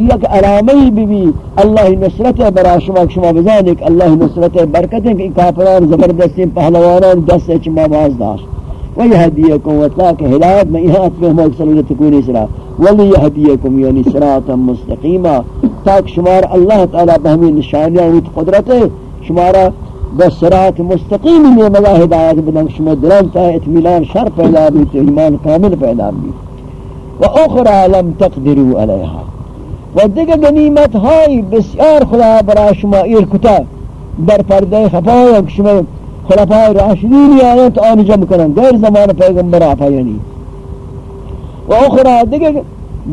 یک علامی بھی بھی اللہ نصرت برا شما شما بزانک اللہ نصرت برکت ہے کہ کافران زبردستی پہلوانان دست چما باز داشت. ویہدیکم وطلاق ہدایت میں یہاں اتبہ محمد صلی اللہ تکونی سرا. ولی ولیہدیکم یعنی سراتا مستقیما. تاک شمار اللہ تعالی بہمی نشانیاں ویت قدرت ہے شمارا بسرات مستقیم میں ملا ہدایت بدن. شما دلان تا اتملان شر پیدا بھی ایمان کامل پیدا بھی و اخرى لم تقدروا علیہا و دیگه غنیمت های بسیار خدا برای شما ایر کتا. در پرده خفای شما خلفای راشدین آیت آن جمع کنن غیر زمان پیغمبر آفا یعنی و اخرى دیگه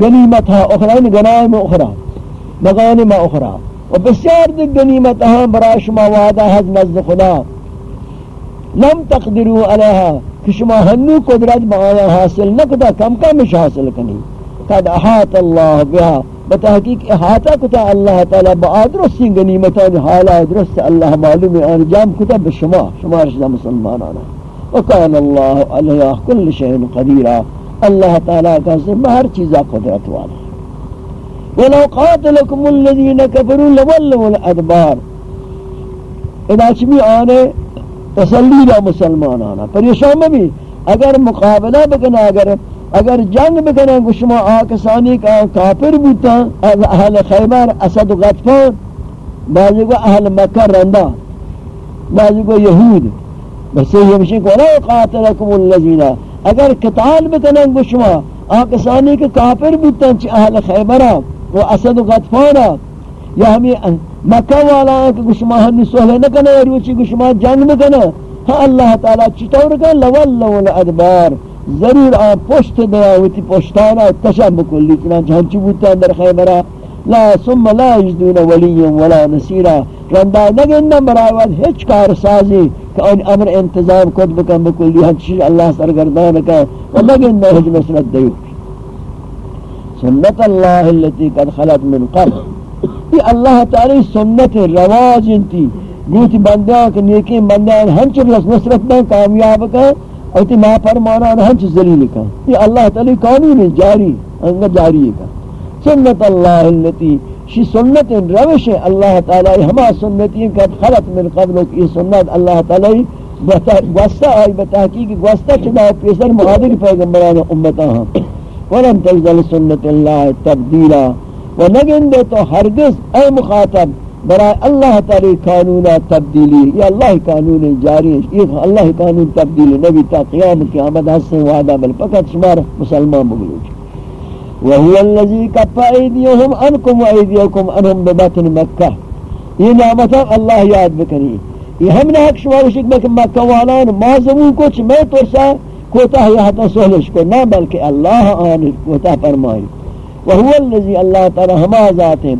غنیمت ها اخرى یعنی غنائم اخرى مغانم اخرى و بسیار دیگه غنیمت ها برای شما وعده هز نزد خدا. لم تقدروا علیها. کہ شما ہنو قدرت بآیا حاصل نکتا، کم کمش حاصل کنی. قد احاط اللہ بها. بتحقیق احاطہ کتا اللہ تعالی بآدرستی غنیمتان حالا درست اللہ معلوم انجام کتا بشما شما رشدہ مسلمان آنا وکان اللہ علیہ کل شہن قدیرہ اللہ تعالی کا سے بہر چیزا قدرت والا ولو قاتلكم الذين كفروا لولوا الادبار اذا چمی آنے، تسلی دا مسلمان آنا پریشان بھی اگر مقابلہ بکنا، اگر اگر جنگ بکنن کو شما آکسانی کا کافر بودتا از اہل خیبر، اسد و غطفان بعضی کو اہل مکہ رندہ بعضی کو یہود. بس یہ مشین کو لا قاتلکم اللذین اگر قتال بکنن کو شما آکسانی کا کافر بودتا چی اہل خیبر و اسد و غطفان یا یعنی ہمیں مکہ والا کہ شما ہنی سوہلے نکنے روچی یعنی شما جنگ بکنن. ہاں اللہ تعالی چطور کن لولو الادبار. ضرور آن پشت دیا ہوتی پشتانا تشب کلی چنانچہ ہنچی بودتا اندر خیبرہ، لا ثم لا یجدون ولی ولا نصیرہ رندہ نگندن برای وقت ہچ کار سازی کہ ان امر انتظام کد بکن بکلی ہنچی اللہ سرگردان کن و نگندن ہج نصرت دیو۔ سنت اللہ اللتی قد خلط من قبل۔ یہ اللہ تعالی سنت رواج انتی۔ گوتی بندیاں کہ نیکی بندیاں ہنچی نصرت میں کامیاب کن ایتی ما فرمانا ہنچ ذلیل کا یہ اللہ تعالی قانون جاری انگا جاری کا سنت اللہ اللتی شی سنت روش اللہ تعالی ہما سنتی کہ خلط من قبل کی سنت اللہ تعالی گوستا آئی بتحقیق گوستا چدا پیسر مغادر پیغمبران امتا ہاں۔ ولن تجدل سنت اللہ تبدیلا۔ و نگندے تو ہرگز اے مخاطب برای اللہ تعالی قانون تبدیلی یہ اللہ قانون جاری ہے یہ اللہ قانون تبدیلی نبی تا قیام قیامت حسن وعدہ بل فقط شمار مسلمان بگلوچ وهو الذي كف ايديهم عنكم وايديكم عنهم ببطن مكه یہ نعمت اللہ یاد بکنی. یہ ہم نے حق شمار شک بکن مکہ والان مازمون کچھ، میں تو سا کوتا ہے حتا سہلش کو، نہ بلکہ اللہ آن کوتا فرمائی. وهو الذي الله تعالی ہما ذات ہے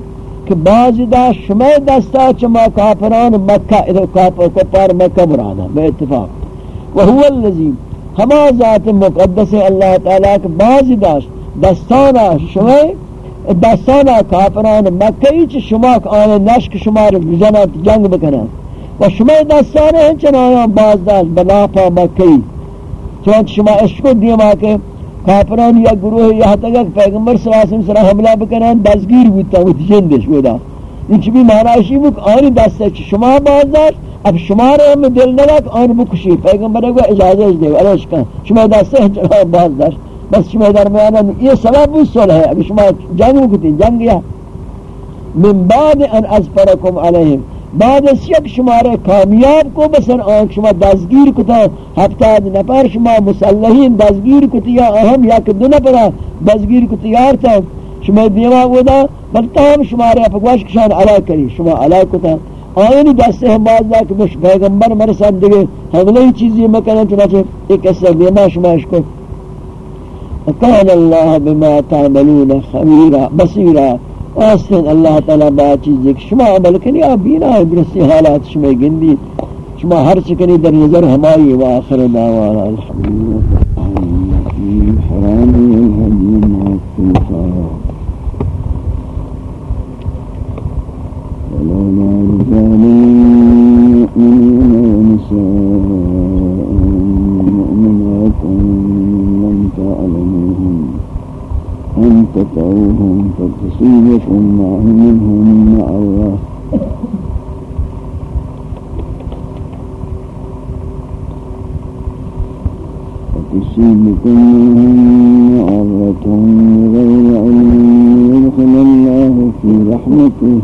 کہ بعض دا شمع دستا چما کافران مکہ ادھر کافر کفار مکہ برانا بے اتفاق۔ وہو اللذی ہما ذات مقدس اللہ تعالیٰ کہ بعض دا دستانا شمع، دستانا کافران مکہ ایچ شما آنے نشک شما رو جنات جنگ بکنا۔ و شمع دستانا ہیں چنانیان بعض دا بناپا مکہ چونچ شما اشکو دیما کہ کافران یا گروہ یا تک پیغمبر صلی اللہ علیہ وسلم سره حملہ بکنن دستگیر بودتا و جندش بودا این چی بھی معنیشی بود آنی دسته چی شما بازدار اب شما رو ہم دل نلک آن بکشی. پیغمبر کو اجازه دے علیش کن. شما دسته جناب بازدار بس شما در میانن یہ سبب بود صلح. ہے اب شما جنگ بکتی جنگ یا. من بعد ان ازفرکم علیہم بعد از یک شماره کامیاب کو بسن آنک شما دزگیر کتا، هفتاد نفر شما مسلحین دزگیر کتی یا اهم یک دو نفر دزگیر کتی یارتا شما دیما بودا بلتا هم شماره فقواش کشان علا کری، شما علا کتا۔ آئینی دسته هم باز دا که مش پیغمبر مرسان دیگه حمله چیزی مکنن چنانچه ایک اثر دیما شما اشکو وكان الله بما تعملون خبيرا بصيرا آسن اللہ تعالی با چیز شما کنی آپ بینا ہے حالات شما گندی شما ہر چکنی در نظر ہماری و آخر دعوانا. ونساء مؤمنات لم تعلموهم أن تطعوهم فتصيبكم منهم معرة. فتصيبكم منهم معرة غير علم يدخل الله في رحمته.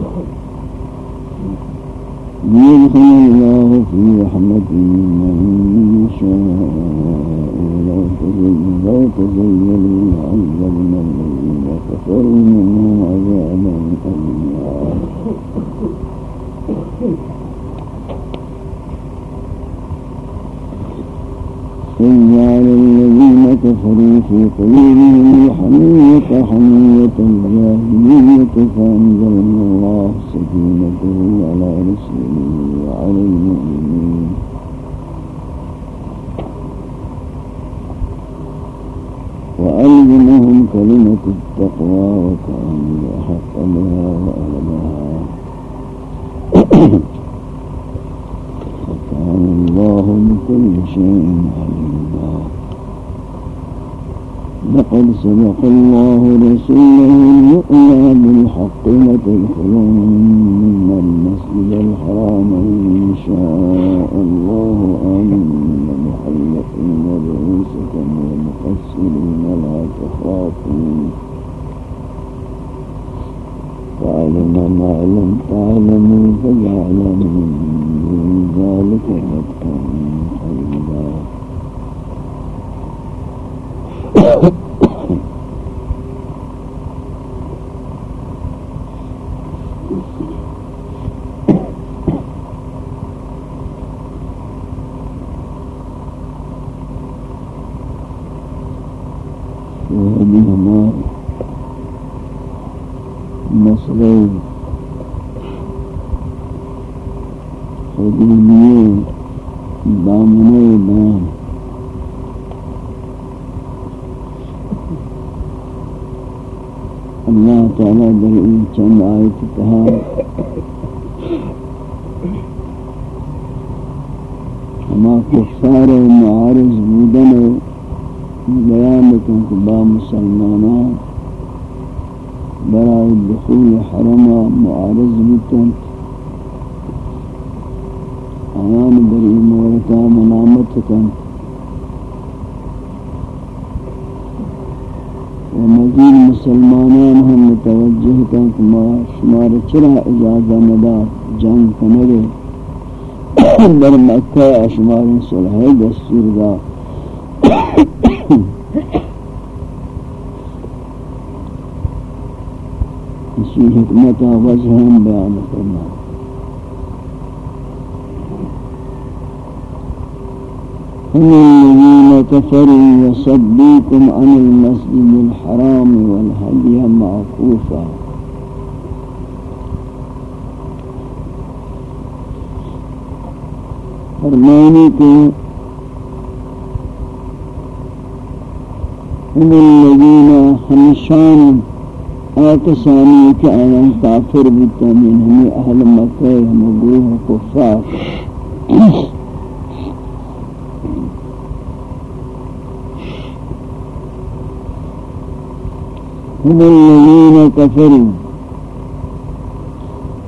يدخل الله في رحمته من يشاء لو تزين تزينوا لعذبنا الذين كفروا منهم عذابا أليما سيال الذين كفروا في قلوبهم الحمية حمية الجاهلية فأنزلنا الله سكينته على رسله وعلى المؤمنين. وألزمهم كلمة التقوى وكانوا أحق بها وأهلها. الله بكل شيء عليما. لقد سبق الله رسوله الرؤيا بالحق لتدخلن المسجد الحرام إن شاء الله آمين محلقين رؤوسكم ومقصرين لا تخافون. فعلم ما لم تعلموا فجعل من دون ذلك فتحا قريبا تعالیٰ در این چند آیت کہا ہما کفار معارض بودن بیان کن با مسلمانان. برای دخول حرم معارض بتن آیان در این مورتا منامت کن. و مزید مسلمانان هم متوجه کن که ما شمار چرا اجازه نداد جنگ کنگے در مکہ شمار صلح دستور دا اسی حکمت وجہ ہم بیان کرنا الذين كفروا وصدوكم عن المسجد الحرام والهدي معكوفا. فرمانی هم الذين همشان آتسانی کہ آیان کافر بتا من ہمیں اہل مکہ کفار۔ هم الذين كفروا.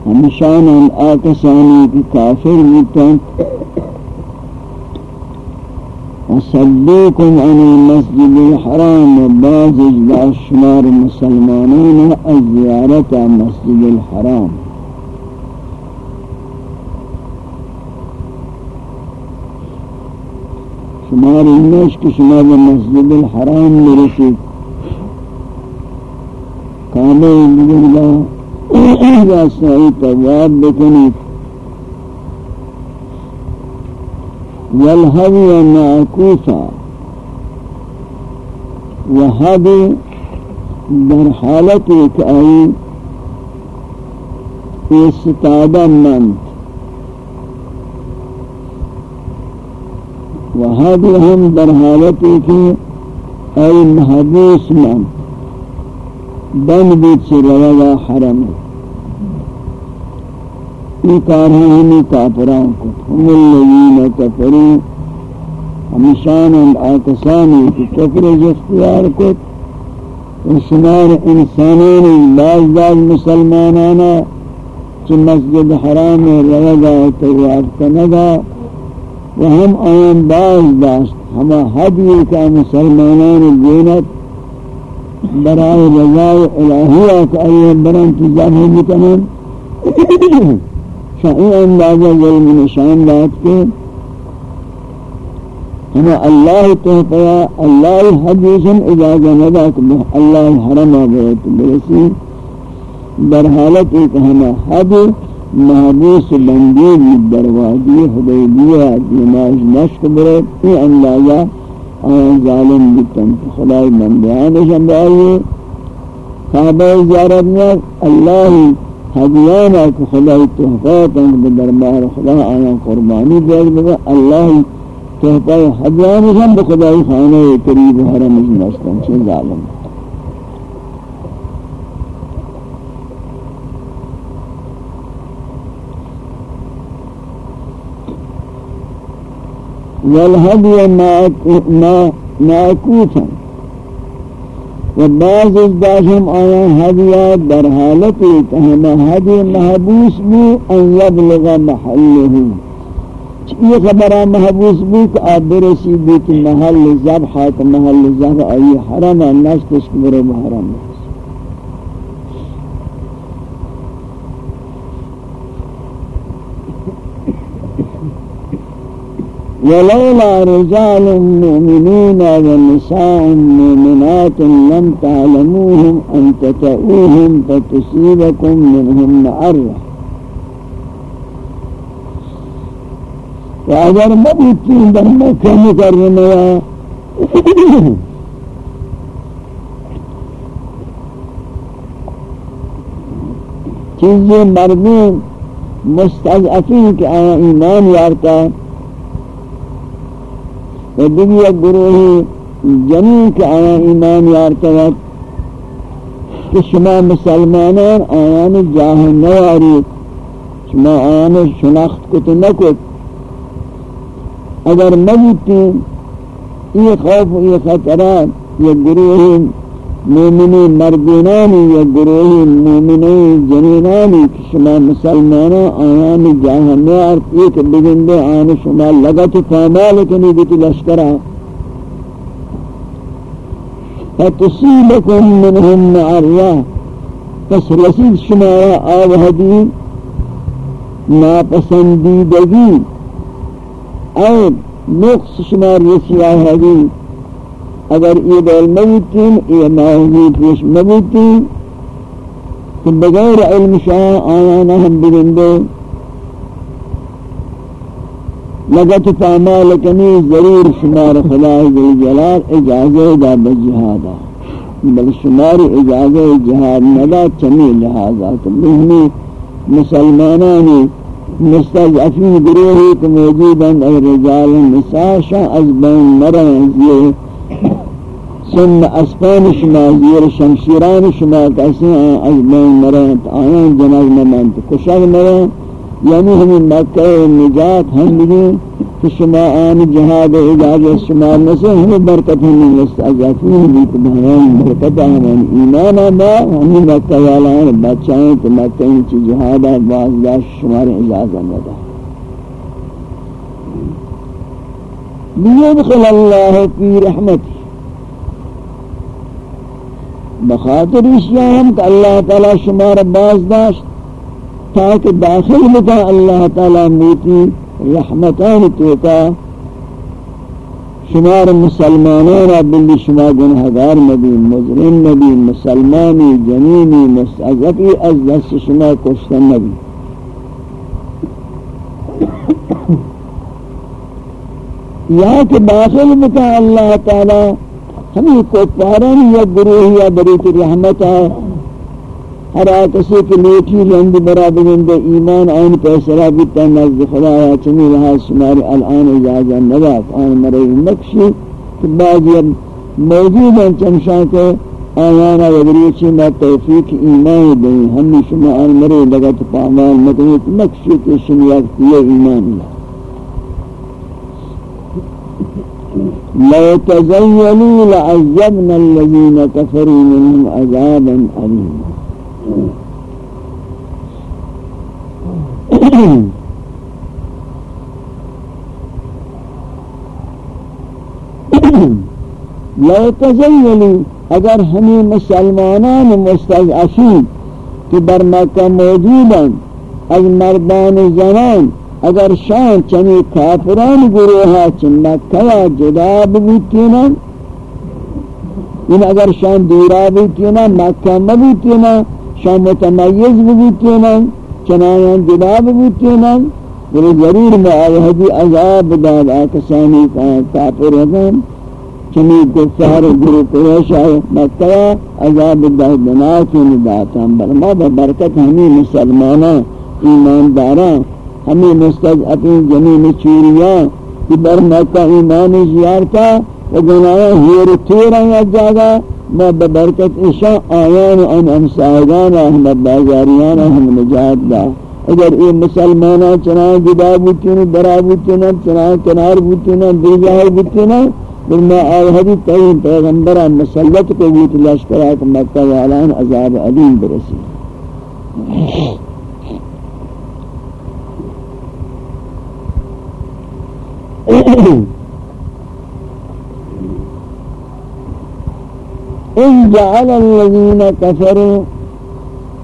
ومشان ان آکسانی کی کافر بودتان عن المسجد الحرام وبازج باشمار الشمار الزياره المسجد مسجد الحرام. شمار المشك شمار المسجد الحرام لرشيد آمین اللہ واسطائی تواب بکنی والهوی معکوفا وهبی در حالت ایک آئی وهذه هم در حالتی که ای محبوس دم دید سے روا گا حرم یہ کار ہمیں کافران کو۔ ہم اللہین کفرین ہمشان کی کفر جستیار کو۔ باز باز مسلمانانا چی مسجد حرام روا گا تیار کنگا و ہم آن باز حد یہ کہ مسلمانان دینت برای رضای الہیہ کا ایہ بران کی ظاہر بکنن شاہی اندازہ ظلم نشان بات کے ہم اللہ تحفیا اللہ حدیثم اجازہ نداک اللہ حرم آبیت برسی در حالت ایک ہم حد محبوس بندی بھی دروازی حدیبیہ دیماج مشک برت ای اندازہ آن ظالم بکن، خدای بندیانشم بآئیے خوابہ زیارت میں اللہ حدیانا کہ خدای تحفیتا بدربار خدا آیا، قربانی دیکھ بگا اللہ کہتا ہے حجان ہم بخدای خانہ قریب حرم از مستن سے ظالم۔ والهدي معكوفا وبعض ازداشم آیا هدیا در حالتی کہ ہمیں هدی محبوس بھی ان يبلغ محله. یہ خبرہ محبوس بھی کہ آپ برسی بھی کہ محل زبح محل زبح آئی حرم ہے نشتش کبرے محرم. ہے ولولا رجال مؤمنين ونساء مؤمنات لم تعلموهم أن تتؤوهم فتصيبكم منهم معرة. اگر مبوتی در مکہ مکرمہ چیزیں مردین مستضعفین کہ آیا ایمان یارتا و دیگی یک گروہی جنین کہ آیا ایمان یارتا کہ شما مسلمانان آیان جاہ نواری، شما آیان شناخت کت نکت. اگر مجھتی یہ خوف و یہ خطرات یہ گروہ مومنی مردینانی یا گروہ مومنی جنینانی شما مسلمانا آیان جاہمیار ایک بگندے آن شما لگت فامال کنی بیتی لشکرہ فتصیلکم منہم معریہ پس رسید شما آوہدی ناپسندیدگی. اور نقص شمار یہ سیاہ اگر یہ دول موتین یہ ناہمی پیش موتین کہ بغیر علم شاہ آیانا ہم بگندے لگت فامال کنی ضرور شمار خدای ذل جلال اجازہ دا بجہادا بل شمار اجازہ جہاد ندا چمی لہذا۔ تو بہنی مسلمانانی مستضعفین گروہی کو موجودن اے رجال نساء شاہ از بین مرن یہ سن اسپان شما، زیر شمشیران شما کسی ہیں از بین مرن آیان جناز نمانت کشاگ مرن یعنی ہمیں مکہ نجات ہم بھی کہ شما آن جہاد اجازت شما نسے ہمیں برکت ہمیں مستعجفین بھی کہ بہران برکت ہمیں ایمان آبا ہمیں مکہ والا ہیں بچائیں تو مکہ انچی جہاد باز داشت شمار اجازت ندا لیدخل اللہ فی رحمتی بخاطر اشیاء ہم کہ اللہ تعالی شمار باز داشت تاکہ داخل بتا اللہ تعالی موتی رحمتان توتا شمار مسلمانان بلی شما گنہگار نبی، مجرم نبی، مسلمانی، جنینی مستعزفی از دست شما کشتن نبی۔ یا کہ داخل بتا اللہ تعالی ہمیں کفاران یا گروہ یا بریت رحمت ہے۔ ہر کسی کی نیکی رند برابر رند ایمان آن پیسرہ بیتا نزد خدایا چمی رہا سماری الان اجازہ نبات آن مرئی مکشی کہ بعضی موجود ہیں چمشاں کے۔ آیانا وگریچی میں توفیق ایمان دیں۔ ہمی شما آن مرئی لگت پامان مکنیت مکشی کہ شمیت یہ ایمان اللہ لو تزينوا لعذبنا الذين كفروا منهم عذابا أليما. لو تزينوا اگر ہمیں مسلمانان مستضعفین کہ در مکہ موجودن از مردان اگر شان چنی کافران گروہا چن مکہ جدا ببیتینا ان یعنی اگر شان دورا ببیتینا مکہ مبیتینا شان متمیز ببیتینا چنایان جدا ببیتینا بلی یعنی ضرور میں آئے حدی عذاب داد آکسانی کافر ہیں چمی گفتار گرو قریش آئے مکہ عذاب دہ بنا کی نداتا برما برکت ہمیں مسلمانا ایماندارا ہمیں مستضعفین جمین چوریاں کہ بر مکہ ایمان زیارتا و گناہ ہیر تیرا یا جاگا ما ببرکت اشاء آیان ان امسائدان احمد بازاریان ہم نجات دا۔ اگر یہ مسلمانا چنان جدا بوتینا برا بوتینا چنان کنار بوتینا دیجاہ بوتینا بلما آئے حدیث تئیم پیغمبرہ مسلط کو بیت لشکرہ کہ مکہ والان عذاب علیم برسی۔ إن جعل الذين كفروا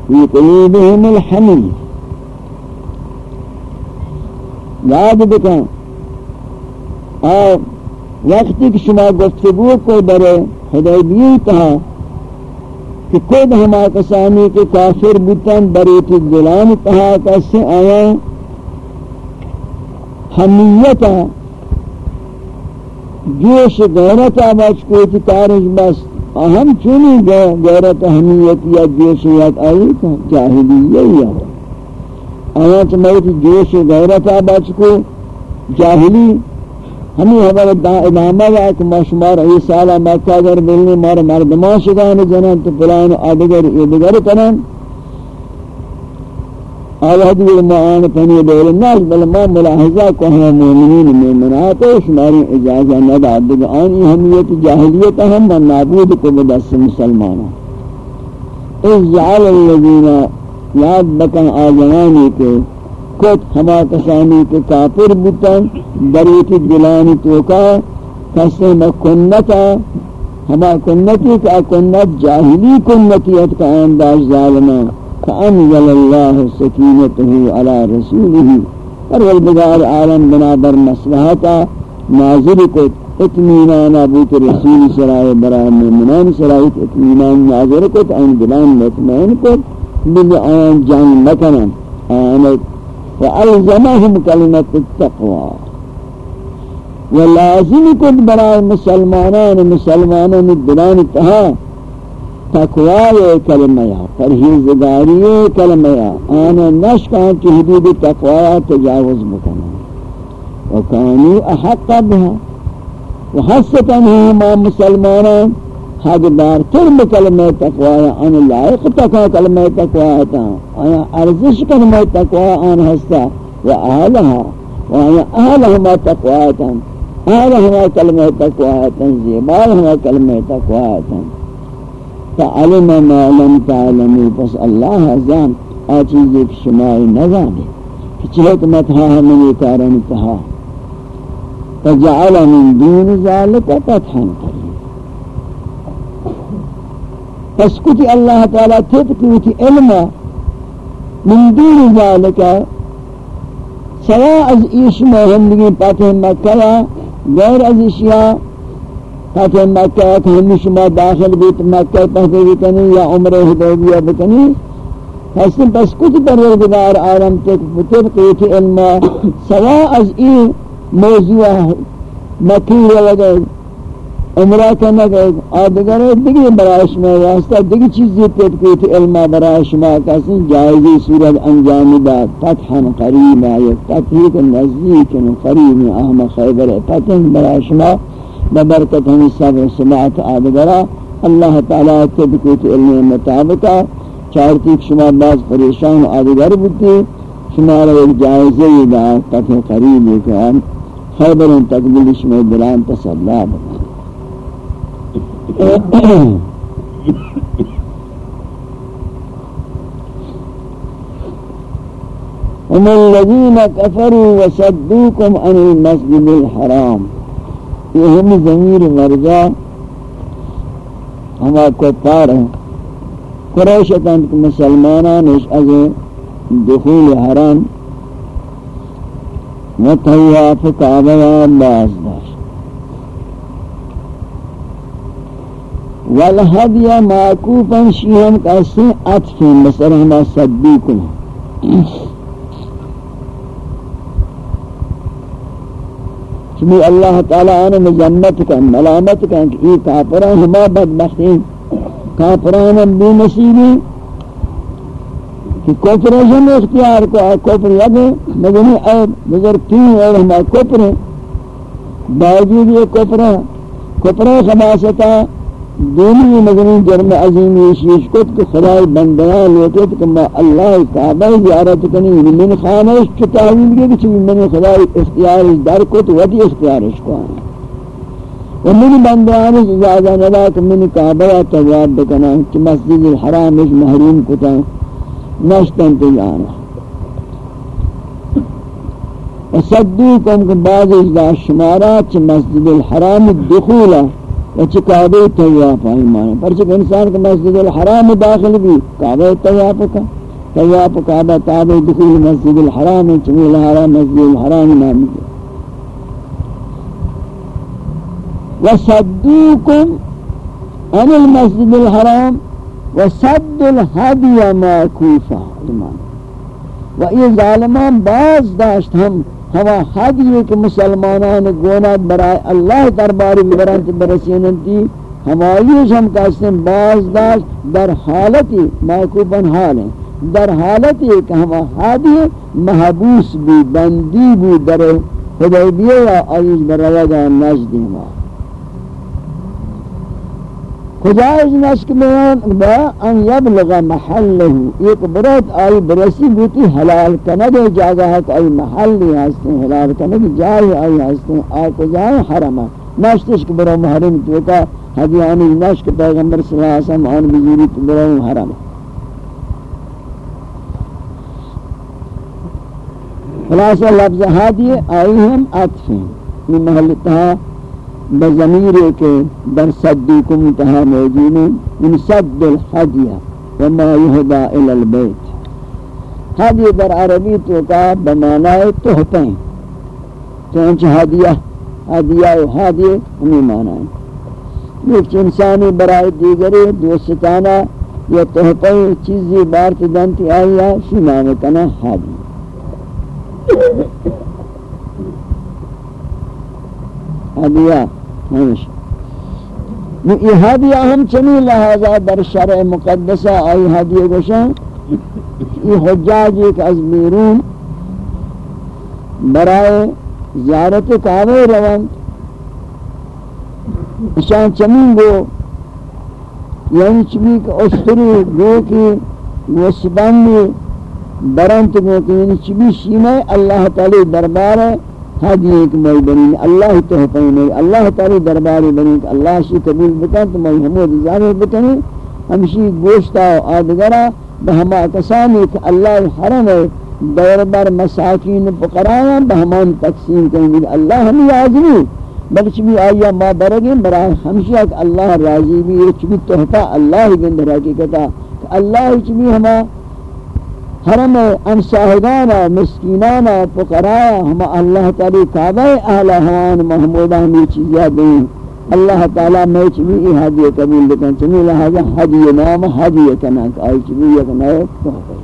في قلوبهم الحميد یاد بکن اور وقتی کہ شما گفتگو کو در حدیبی تہا کہ خود ہما کسانی کے کافر بتن بریت الظلام تہا کسے آیا حمیتا جوش غیرتا بچ کوئی تھی کارش بس، اہم چونی غیرت حمیت یا جوشیت آئی کا جاہلیہ یا۔ آیا چمیت جوش غیرتا بچ کو جاہلی، ہمیں حضرت ادامہ ہے کہ ما شمار ای سالہ مکہ در ملنے مار مردمان شدان جنان تو پلان آدگر ادگر کنن۔ آوہ دیگر معان پنی دول الناس بل ما ملاحظہ کو ہم مومنین میں مناتے شماری اجازہ ندا دیگر آنی ہمیت جاہلیت ہم من نابود کو بدس مسلمانا اس جعل اللذین یاد بکن آجنانی کے کت ہما کسانی کے کافر بتن بریت دلانی توکا کسے مکنتا ہما کنتی کا کنت جاہلی کنتیت کا انداز ظالمان. فأنزل الله سكينته على رسوله. والبدار عالم بنابر مصلحتا. نازل کت اتمینان ابوت رسول سرائے برای مومنان سرائے اتمینان نازل کت آن دلان مطمئن کت بل آن جان مکنن. آنت وألزمهم كلمة التقوى ولازم كن براء مسلمانان مسلمانان الدلان تها تقوای کلمه یا پرهیزگاری کلمه یا آن نشکن که حدود تقوی تجاوز بکنه. و کانی احق بها. و حسطا ما مسلمانان حقدار تر بکلمه تقوی آن لائق تکا کلمه تقوی تا. آن ارزش کلمه تقوی آن هستا. و اهلها و آن اهلهما تقوی تا. اهلهما کلمه تقوی تا. زیبالهما کلمه تقوی تا. فعلم ما لم تعلموا، پس اللہ ازام آچیز ایک شمائی نظانے کہ حکمت ہاں ہمیں یہ کارن کہا۔ فجعل من دون ذالک ذلك فتحا قريبا۔ فسكت الله تعالى تبقي علما من دون ذلك، سواء از ایش مهندگی پاتح مکہ غیر از اشیاء پاتح مکہ کہ ہم شما داخل بیت مکہ پہتے بکنی یا عمر حدودیہ بکنی حسن بس کچھ پروردگار عالم تک تبقیت مطلب علما سواء از این موضوع مکیر لگے عمرہ کرنا کہ آدگر دیگی برایش میں واسطہ دیگی چیزی پیٹ کوئی تھی۔ برایش میں کسی جائزی صورت انجام داد فتحا قریب آیت تطہیق نزدیک قریب اہم خیبر فتح برایش میں ببرکت ہمیں صبر سماعت آدگرہ اللہ تعالیٰ تب کوئی تھی علم مطابقہ چارتی شما باز پریشان آدگر بودتی شما را ایک جائزی دا فتح قریب ایک خیبر تقبیلش میں دلان تسلا بکن. هم الذين كفروا وصدوكم عن المسجد الحرام. یہ ہم ضمیر مرجع کو کفار ہیں قریش تن مسلمانان اس از دخول حرام. متہیا فکعبہ باز دار والهدي معكوفا کسی قاسي عطف مثلا ما صديقنا چمی اللہ تعالی آنے جنت کن ملامت کن کہ یہ کافران ہما بدبختین کافران بے نصیبی کہ کوپریشن اختیار کو ہے کوپر لگے مگر نہیں عیب مگر کیوں اور ہما کوپر باوجود یہ کوپر کوپر خباستہ دینی مگنی جرم عظیمی شیش کت کہ خدای بندیان لوٹت کہ ما اللہ کعبہ زیارت کنی یعنی من خانش چو تحویل گئے کہ من خدای اختیار در کت ودی اختیارش کو و من بندیان اجازہ ندا کہ من کعبہ تجاب بکنا کہ مسجد الحرام اس محروم کتا نشتن تجانا وصدوکم کہ بعض اجزا شمارات مسجد الحرام الدخولہ وچ کعبہ طواف ایمان پر چ انسان کے مسجد الحرام داخل بھی کعبہ طواف کا طواف کعبہ تابع دخول مسجد الحرام چمیل حرام مسجد الحرام نام ہے وصدوكم عن المسجد الحرام وصد الهدي معكوفا ایمان و یہ ظالمان باز داشت ہم ہوا حد یہ کہ مسلمانان گونات برائے اللہ درباری برانت برسیننتی ہمایوش ہم کہتے ہیں باز داشت در حالتی محکوباً حال ہیں۔ در حالتی کہ ہم حدیئے محبوس بھی، بندی بھی در حدیبیہ یا آئیش برائے گا نجدی ہمارے خدایش نشک بیان با ان یبلغ محله ایک برات آئی برسی بوتی حلال کند جاگہ ہے کہ آئی محلی ہستے ہیں حلال کند جائے آئی ہستے ہیں آئی کو جائے حرمہ نشتش کہ برو محرم توکا حدیانی نشک پیغمبر صلی اللہ علیہ وسلم آن بزیری تو برو حرم خلاصہ لفظ حادی آئی ہم عطفیں یہ محلتہ بضمیر کے در صدیکم تہا موجود ان صد الحدیہ، وما یہدا الى البیت۔ حدیہ در عربی تو کا بمعنی تحفیں چونچہ حدیہ حدیہ و حدیہ ہمیں معنی ہے ایک انسانی برائے دیگری دوستانہ یا تحفیں چیزی بارت دنتی آئی ہے شی نام کنا حدیہ حدیہ یہ ہدیہ ہم چنی لہذا در شرع مقدسہ آئی ہدیہ گوشاں یہ حجاج ایک از بیرون برائے زیارت کعبہ روان. اچھا، شان چمین گو یعنی چمی کہ استری گو کی وسبانی برانت گو کی یعنی چمی شیمہ اللہ تعالی دربار ہے حدی ایک مئی بنی اللہ تحفین میں اللہ تعالی درباری بنی اللہ شی قبول بکن تو مئی حمود ظاہر بکنی ہمشی گوشتا و آدگرہ بہما کسانی کہ اللہ حرم ہے دور بر مساکین فقرایا، بہمان تقسیم کریں گے۔ اللہ ہمیں آجمی بلکہ بھی آیا ما برگیں۔ برای ہمشی کہ اللہ راضی بھی یہ چبی تحفہ اللہ گند حقیقتا کہ اللہ چبی ہما حرم ان شاہدانا مسکینانا فقراء ہم اللہ تعالی کعبہ اہل حوان محمودہ ہمیں چیزیں دیں۔ اللہ تعالی میں چمی ای حدیع قبول لکن چمی لہذا حدیع نام حدیع کنک آئی چمی یک نئے تحفہ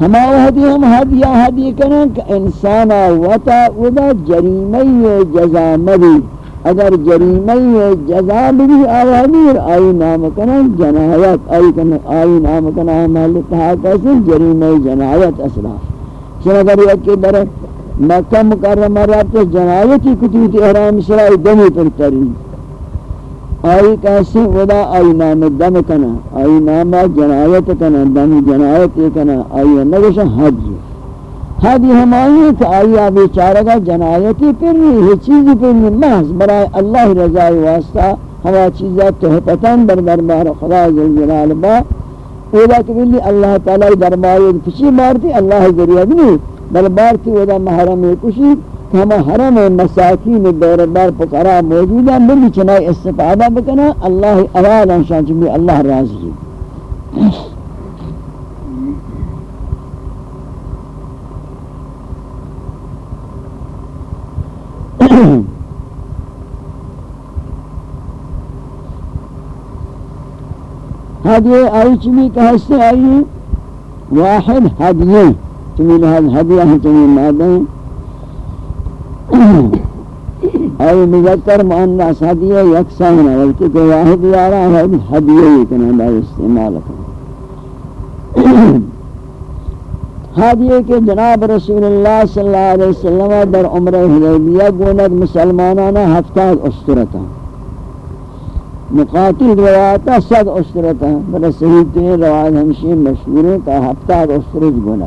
ہما حدیع ہم حدیع حدیع کنک انسانا وطا ودا جریمی جزا مدی اگر جریمہ ہے جزا بھی آوامیر آئی نام کنا جنایت، آئی کنا آئی نام کنا محل تحاکہ جریمہ جنایت اصلا۔ چنہ اگر یک کے در مکہ مکرمہ رابطہ جنایتی کتوت احرام سرائی دمی پر تری۔ آئی کیسے ودا آئی نام دم کنا آئی نام جنایت کنا دم جنایت کنا آئی نگوشا حج۔ ہادی ہمائی کہ آیا بیچارہ کا جنایتی پر نہیں ہے چیزی پر نہیں محض برای اللہ رضای واسطہ ہوا چیزا تحتتاً بر دربار خدا جلال با۔ اولا کہ اللہ تعالی درباری کچی مارتی، اللہ ذریعہ نہیں بل بارتی اولا محرم کشی کہ ہم حرم مساکین دور پکرا موجود ہے ملی چنائی استفادہ بکنا، اللہ اوالا شان چمی اللہ راضی ہے ہدیے آئی چمی کہستے آئی واحد ہدیے چمی لحاظ ہدیہ ہیں چمی مادیں آئی مذکر مؤنس ہدیہ یکسان ہے بلکہ کہ واحد یارا ہے ہدیہ ہی کنا با استعمال کرنا ہدیہ کہ جناب رسول اللہ صلی اللہ علیہ وسلم در عمر حدیبیہ گونک مسلمانانا ہفتاد اشترتا مقاتل روایتا صد اشترتا بلا صحیح تین روایت ہمشی مشہور ہے کہ ہفتاد اشترت گنا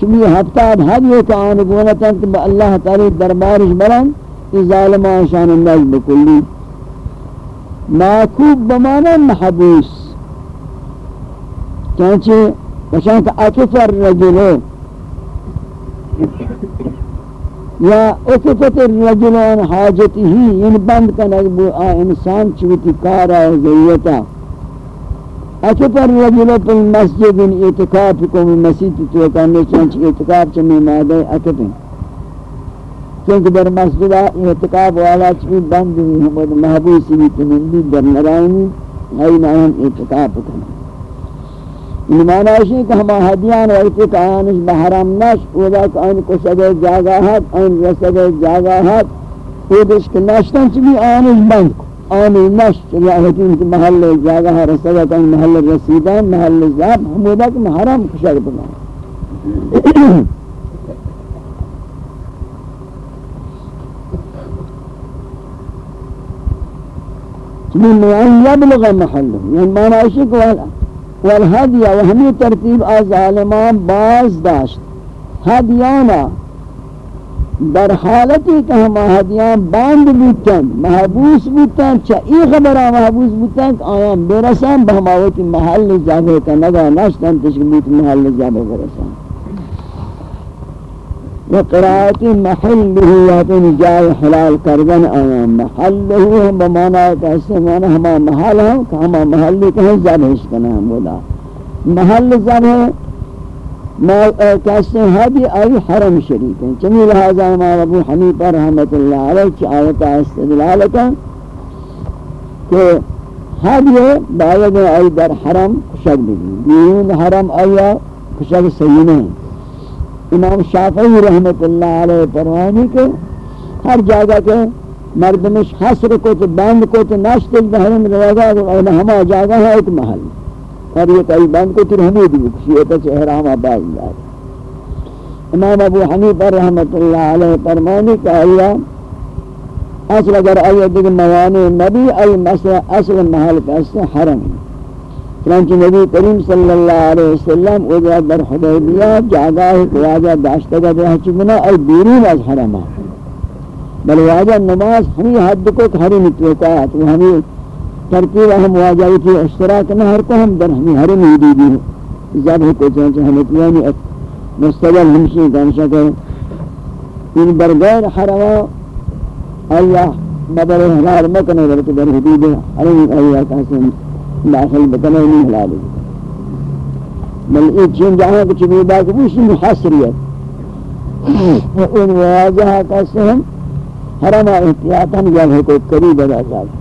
چمی ہفتاد حد یہ کہ آن گنا تا کہ اللہ تعالی دربارش برن یہ ظالمان شان اللہ بکلی. معکوب بمانا محبوس. چانچہ وشان اکفر رجلو یا اکفت الرجل عن حاجته ان یعنی بند کنگ بو آ انسان چوتی کارا ضرورتا اکفت الرجل پر مسجد ان یعنی اعتقاف کو مسجد تو کرنے چانچ اعتقاف چمی مادے اکفن کیونکہ در مسجد اعتقاف والا چوی بند ہوئی، ہم محبوسی بھی تمندی در نرائنی ہے نام اعتقاف کرنے ایمان آشی کہ ہما حدیان ویتی کہ آنش بحرام نش اودا کہ آن کو سبے جاگا حد آن رسبے جاگا حد اودش کہ نشتن چبی آنش بند آنی نش چبی آہتی انکی محل جاگا حد رسبے کہ محل رسیدان محل زاب ہمودا کہ محرام کشک بنا چبی میان یبلغ محل یعنی مانا آشی کہ والهدیه و همی ترتیب از ظالمان باز داشت۔ هدیانا در حالتی که همه هدیان باند بودتن، محبوس بودتن چه ای خبرہ محبوس بودتن که آیان برسن به همه محل جاگے که نگاه نشتن تشکمیت محل جاگے برسان وقراءت محله یاتن جائے حلال کردن آیان محله ہم بمانا کہتے ہیں ہما محل ہم کہ ہما محلی کہیں زبہش کنا ہم بولا۔ محل زبہ کہتے ہیں ہدی آئی حرم شریف ہیں۔ چمی لہذا امام ابو حنیفہ رحمت اللہ علیہ چی آیتا استدلال کا کہ ہدی باید آئی در حرم کشک بھی۔ بیرون حرم آیا کشک سینے ہیں امام شافعی رحمت اللہ علیہ فرمانی کہ ہر جگہ کے مردمش حسر کو تو بند کو تو ناشتل بہرم رہا اور ہما جگہ ہے ایک محل۔ اور یہ کئی بند کو تو ہمیں بھی کسی سے احرام آباز جائے امام ابو حنیفہ رحمت اللہ علیہ فرمانی کہ اللہ، اصل اگر آیت دیکھ موانی نبی المسر اصل محل کا حرم ہے۔ چنانچہ نبی کریم صلی اللہ علیہ وسلم او جا در حدیبیہ جاگا ہے کہ واجہ داشتہ گا دیا چکنا اور بیرون از حرمہ۔ بل واجہ نماز ہمیں حد کو حرم اتوقعات وہ ہمیں ترکیب ہم واجہ تھی اشتراک نہ ہر کو ہم در ہمیں حرم ہی دی دی جب ہے کو چنانچہ ہم اتوانی یعنی مستقل ہمشی کانشا کہ ان برغیر حرمہ اللہ مدر احرار مکنے بلکہ در حدود حرم اللہ کہتے داخل بکنے نہیں ہلا دے بل ایک چین جہاں کچھ بھی باقی اسی محاصریت ان واجہہ کا سہم حرم احتیاطا جب ہے کوئی قریب ادا جاتا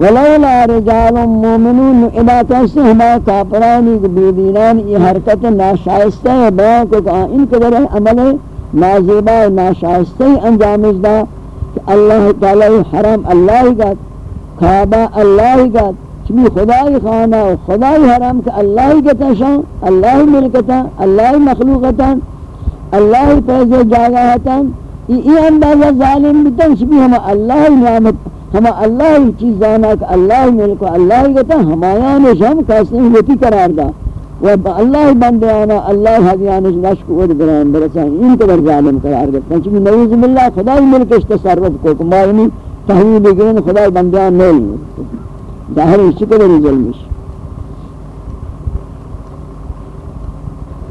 ولولا رجال مومنون اذا تسهما کافرانی بیدینان، یہ حرکت ناشائستہ ہے۔ بیان کو کہ ان قدر عمل نازیبہ ناشائستہ انجام ازدہ اللہ تعالی حرم اللہ ہی گات کعبہ اللہ ہی گات چمی خدای خانہ و خدای حرم کہ اللہ ہی گتا شان اللہ ہی ملکتا اللہ ہی مخلوقتا اللہ ہی پیز جاگاہتا یہ اندازہ ظالم بتن چمی ہم اللہ ہی نعمت ہم اللہ ہی چیز چیزانا کہ اللہ ملک اللہ ہی گتا ہمایان شام کسی ہوتی قرار دا و اللہ بندیانا، اللہ حدیانش نشک ود گران برسان این قدر ظالم قرار گرتا چونکہ نعوذ باللہ، خدای ملکش تصرف کو کمائنی تحویل گرن خدای بندیان نیل ظاہر اسی قدر ظلمش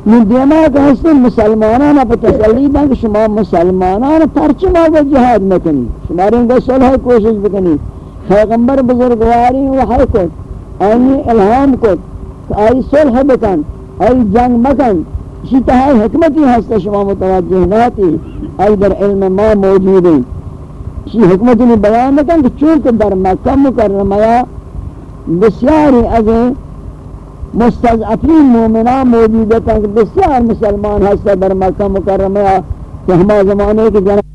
من دیما کہ ہستن مسلمانان اپ تسلی بند، شما مسلمانان پرچم و جہاد مکنی۔ شما رنگ صلح کوشش بکنی۔ پیغمبر بزرگواری و حق کو آئی الہام کو۔ آئی صلح بکن، آئی جنگ مکن، اسی تہائی حکمتی ہست شما متوجہ ناتی، آئی در علم ما موجود ہیں اسی حکمتی نے بیان بکن کہ چونکہ در مکہ مکرمیا بسیاری از مستضعفین مومنان موجود ہیں کہ بسیار مسلمان ہستا در مکہ مکرمیا کہ ہما زمانے کے جنہ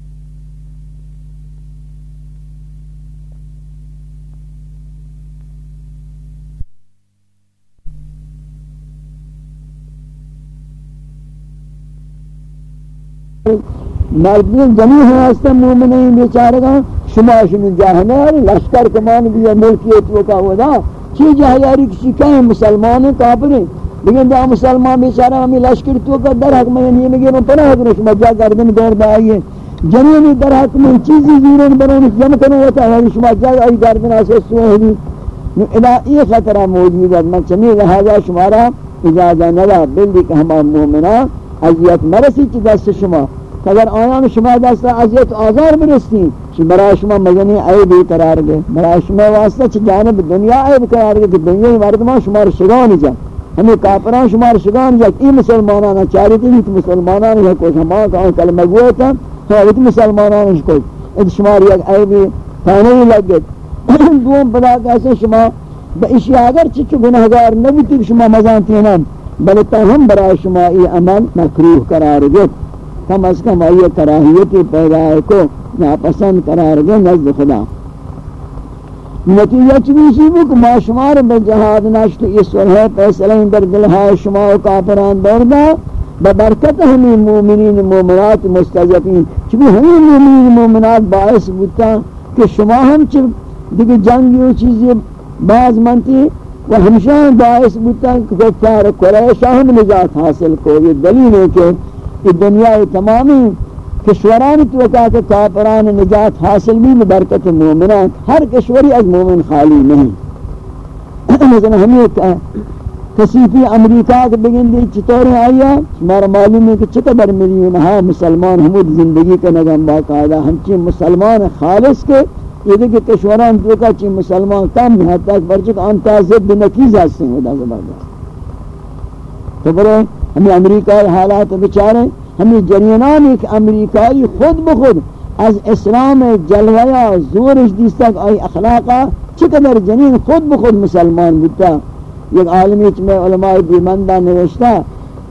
مردین جمعی ہیں ہستا مومنین بیچارگا شما شنو جاہنے لشکر کمان بھی ملکیت وکا ہودا چی جاہیاری کسی کہیں مسلمان ہیں، کافر ہیں۔ لیکن دا مسلمان بیچارہ ہمیں لشکر تو کا در حق میں یعنی یہ نگے میں پناہ کرنے شما جا گردن دور دا آئیے جنینی در حق میں چیزی زیرین برونی جمع کرنے ہوتا ہے یعنی شما جا آئی گردن آسے سوئے ہوئی ادا یہ خطرہ موجود ہے من چمی لہذا شمارا اجازہ ندا بلدی کہ ہما مومنہ اذیت مرسید که دست شما. اگر آیان شما دست اذیت آزار برستید چی برای شما مزنی عیبی قرار گه برای شما واسطه چی جانب دنیا عیب قرار گه که دنیای مردمان شما رو شگانی جن ہمیں کافران شمار شگان یک این مسلمانان چاریتی تو مسلمانان یا ما که آن کلمه گوئے تھا ہمارے مسلمانان شکوئی ان شمار یک عیبی تانهی لگ دوام دوم بلا کیسے شما با اشیاء اگر چچو گناہگار نبیتی شما مزان تینام بلکہ ہم برای شما ای عمل مکروح قرار گئے کم از کم آئیے کراہیتی پیدا کو ناپسند قرار گئے نزد خدا۔ نتیجہ چویسی بو کہ ما شمار بجہاد نشت اس وجہ فیصلہ در دلہا شما و کافران بردہ۔ ببرکت ہمیں مومنین مومنات مستجفین چبی ہمیں مومنین مومنات باعث بودتا کہ شما ہم چب دیکھ جنگی و چیزی باز منتی و ہمشہ باعث بودتا کہ کفار قریشہ ہم نجات حاصل کو یہ دلیل ہے کہ کہ دنیا تمامی کشوران تو کہ کافران نجات حاصل بھی برکت مومنات ہر کشوری از مومن خالی نہیں۔ مثلا ہمیں کسیفی امریکہ کے بگن دی چطور آیا ہمارا معلوم ہے کہ چقدر ملین ہاں مسلمان ہمود زندگی کا نگم باقاعدہ، ہمچی مسلمان خالص کے یعنی یہ دیکھ کشوران تو کہ چی مسلمان کم حد تک برچک آنتا زد نکیز ہستے ہیں دا زبردست تو برے ہمیں امریکہ حالات بچارے ہمیں جنینان ایک امریکائی خود بخود از اسلام جلویا زورش دیستک آئی اخلاقا چقدر جنین خود بخود مسلمان بودتا یک عالمی چمیں علماء دیمندہ نوشتا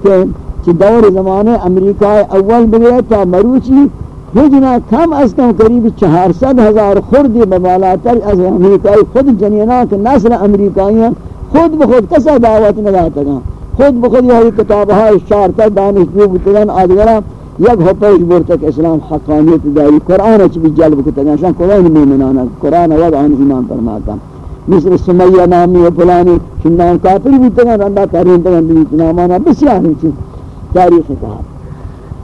کہ چی دور زمانے امریکہ اول بگئے تا مروچی یک نه کم از کم قریب 400 هزار خردی به بالاتر از امریکای خود جنینان که نسل امریکاییان خود به خود کسا دعوت نداتگان خود به خود یه کتاب های شارتا دانشجو بودن آدگران یک حپیش برتا که اسلام حقانیت داری. قرآن چی جلب کتگان شان قرآن مومنان قرآن وضع آن ایمان فرماتا مثل سمیه نامی و فلانی شنان کافر بودتگان رنده تارین تگان بیتنامانا بسیاری چیز. تاریخ کتاب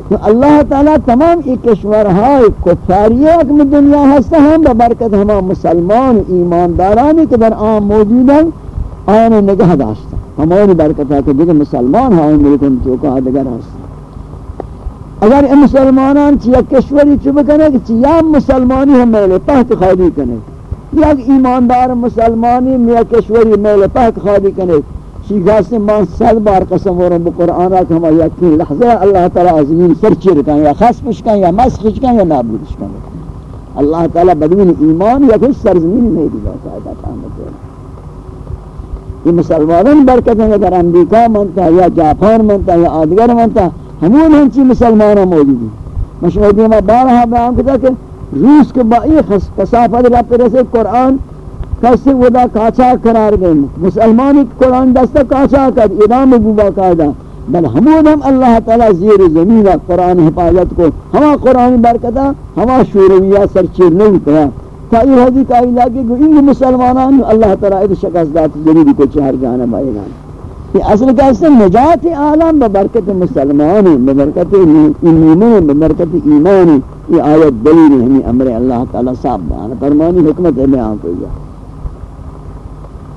کہا اللہ تعالی تمام ایک کشورہائی کفاریہ اکم دنیا ہستا ہم، ببرکت ہما مسلمان ایماندارانی کہ در آم موجود ہیں آن نگہ داشتا۔ ہماری برکت ہے کہ دیکھ مسلمان ہاں ملکن تو کہا دیگر اگر ان مسلمانان چی چیا کشوری چوب کنے، کہ چیا مسلمانی ہم میلے پہت خواہدی کنے۔ یا ایماندار مسلمانی میا کشوری میلے پہت خواہدی کنے۔ شیخا سے مان صد بار قسم ورم بقرآن آکھ ہم یکی لحظہ اللہ تعالی عظیمین سر چیر کن یا خسفش کن یا مسخش کن یا نابودش کن اللہ تعالی بدون ایمان یا کچھ سرزمین نہیں دی باقاعدہ کام بکرہ یہ مسلمانوں برکت ہیں، اگر امریکہ منتا، یا جاپان منتا، یا آدگر منتا، ہمون ہنچی مسلمانوں موجود ہیں. مشہدی میں بارہا بیان کتا کہ روس کے بائی خصافت رب رسے قرآن کسی ودا کاچا قرار گئے۔ مسلمانی قرآن دستا کاچا کر ادام بوبا قائدہ بل ہمون ہم اللہ تعالی زیر زمین قرآن حفاظت کو، ہما قرآن برکتا ہما شورویہ سرچیر نہیں کہا تا یہ حدی کا لگے کہ ان مسلمانان اللہ تعالی اس شکست دات جنوبی کو چہر جانا بائے گا یہ اصل کا اس نجات عالم ببرکت مسلمانی ببرکت ایمانی ببرکت ایمانی۔ یہ آیت دلیل ہمیں امر اللہ تعالی صاحب بیان فرمانی حکمت ہے بیان کو جا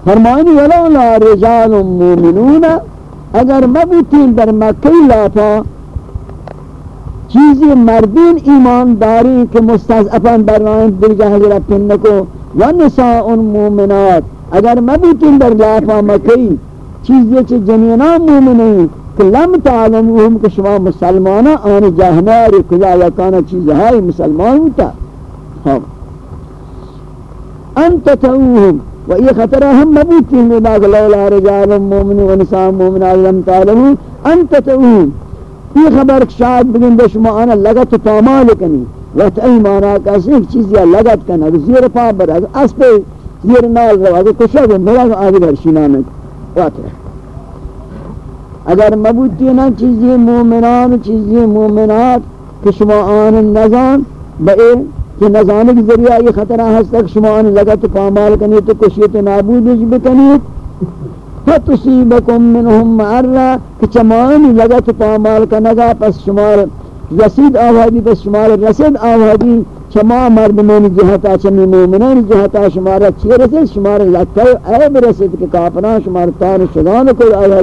فرمانی ولولا رجال مومنون اگر ما بوتیم در مکی لاتا چیزی مردین ایمان داری که مستضعفان برنامه درگاه گرفتن نکو و نساء مومنات اگر ما بوتیم در لاتا مکی چیزی چه جنینا مومنی که لم تعلموهم که شما مسلمانا آن جهنار کجا یکانا چیز های مسلمان بوتا خب. انت تتوهم و یہ خطرہ ہم مبیتی میں باق لولا رجال مومن و نساء مومن لم تعلموہم أنت تتوہم یہ خبر شاید بگن دے شما آنا لگت پامال کنی وقت ایمانا کسی ایک چیز یا لگت کنا. زیر پا برا اس پہ زیر نال رو اگر کشا گو میرا آدھگر گرشینامت اگر مبوتی نا چیزی مومنان چیزی مومنات کہ شما آن نظام بئے کہ نظام کی ذریعہ یہ خطرہ ہستا کہ شما آن لگت پامال کنی، تو کشیت نابودش بکنیت فتصیبکم منہم معرہ کہ چمانی لگت پامال کنگا، پس شمار رسید آوادی پس شمار رسید آوادی چما مردمان جہتا چمی مومنان جہتا شمارا چی رسید؟ شمار لکھو عیب رسید کہ کافران شمار تان شدان کوئی آیا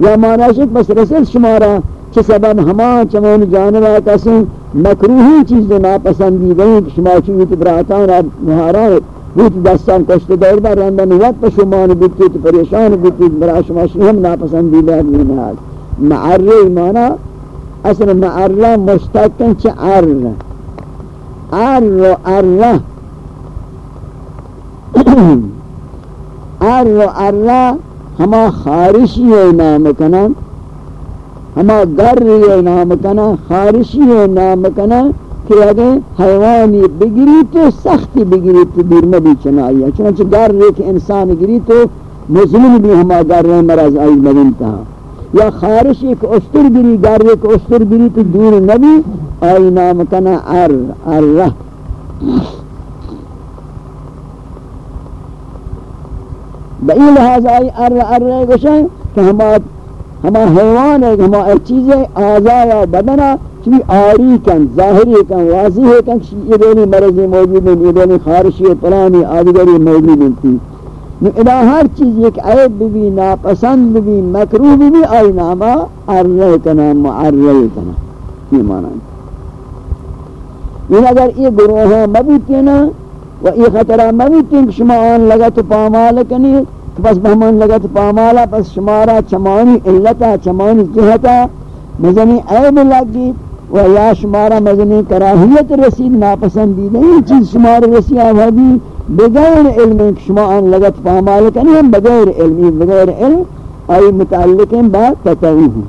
یا مانا شد بس رسید شمارا چی سبب ہما چمون جانبا کسی مکروہی چیز ناپسندی گئی شما چویت براتان مہاران بوت دستان کشت دور بار رندن وقت پر شمان بیتی پریشان بیتی برا شما شیم ناپسندی لہر نمہاد معرہ مانا اصل معرہ مشتقن چی عرہ ار و اره ار و اره ہما خارشی ہے نام کنا ہما گر نام کنا، خارشی نام کنا کہ اگر حیوانی بگری تو، سختی بگری تو دیر نبی چنائی چنانچہ گر ریک انسان گری تو مظلم بھی ہما گر رہے مرض آئی مدنتا یا خارش ایک اشتر گری گر ایک اشتر گری تو دور نبی آئی نام کنا، ار ار رہ۔ بئی لحاظ آئی ار ار رہ گوشن کہ ہما ہما حیوان ہے، ہما چیزیں آزایا بدنا چوی آری کن، ظاہری کن، واضح کن یہ دونی مرضی موجود ہیں، یہ دونی خارشی پرانی آدگری موجود ہیں۔ نو الہ ہر چیز ایک عیب بھی ناپسند بھی مکروح بھی آئی ناما ارہ کنا معرہ کنا، یہ معنی ہے۔ یہ اگر یہ گروہ ہے نا، و یہ خطرہ مبیتی شما آن لگا تو پامال کنی تو پس بہمان لگا تو پامالا پس شمارا، چمانی علتا، چمانی جہتا، مزنی عیب لگی، و یا شمارا مزنی کراہیت رسید ناپسندید یہ چیز شمار رسی آوازی، بغیر علم شما آن لگا تو پامال کنی ہم بغیر علم بغیر علم، آئی متعلق ہیں، با تتویہ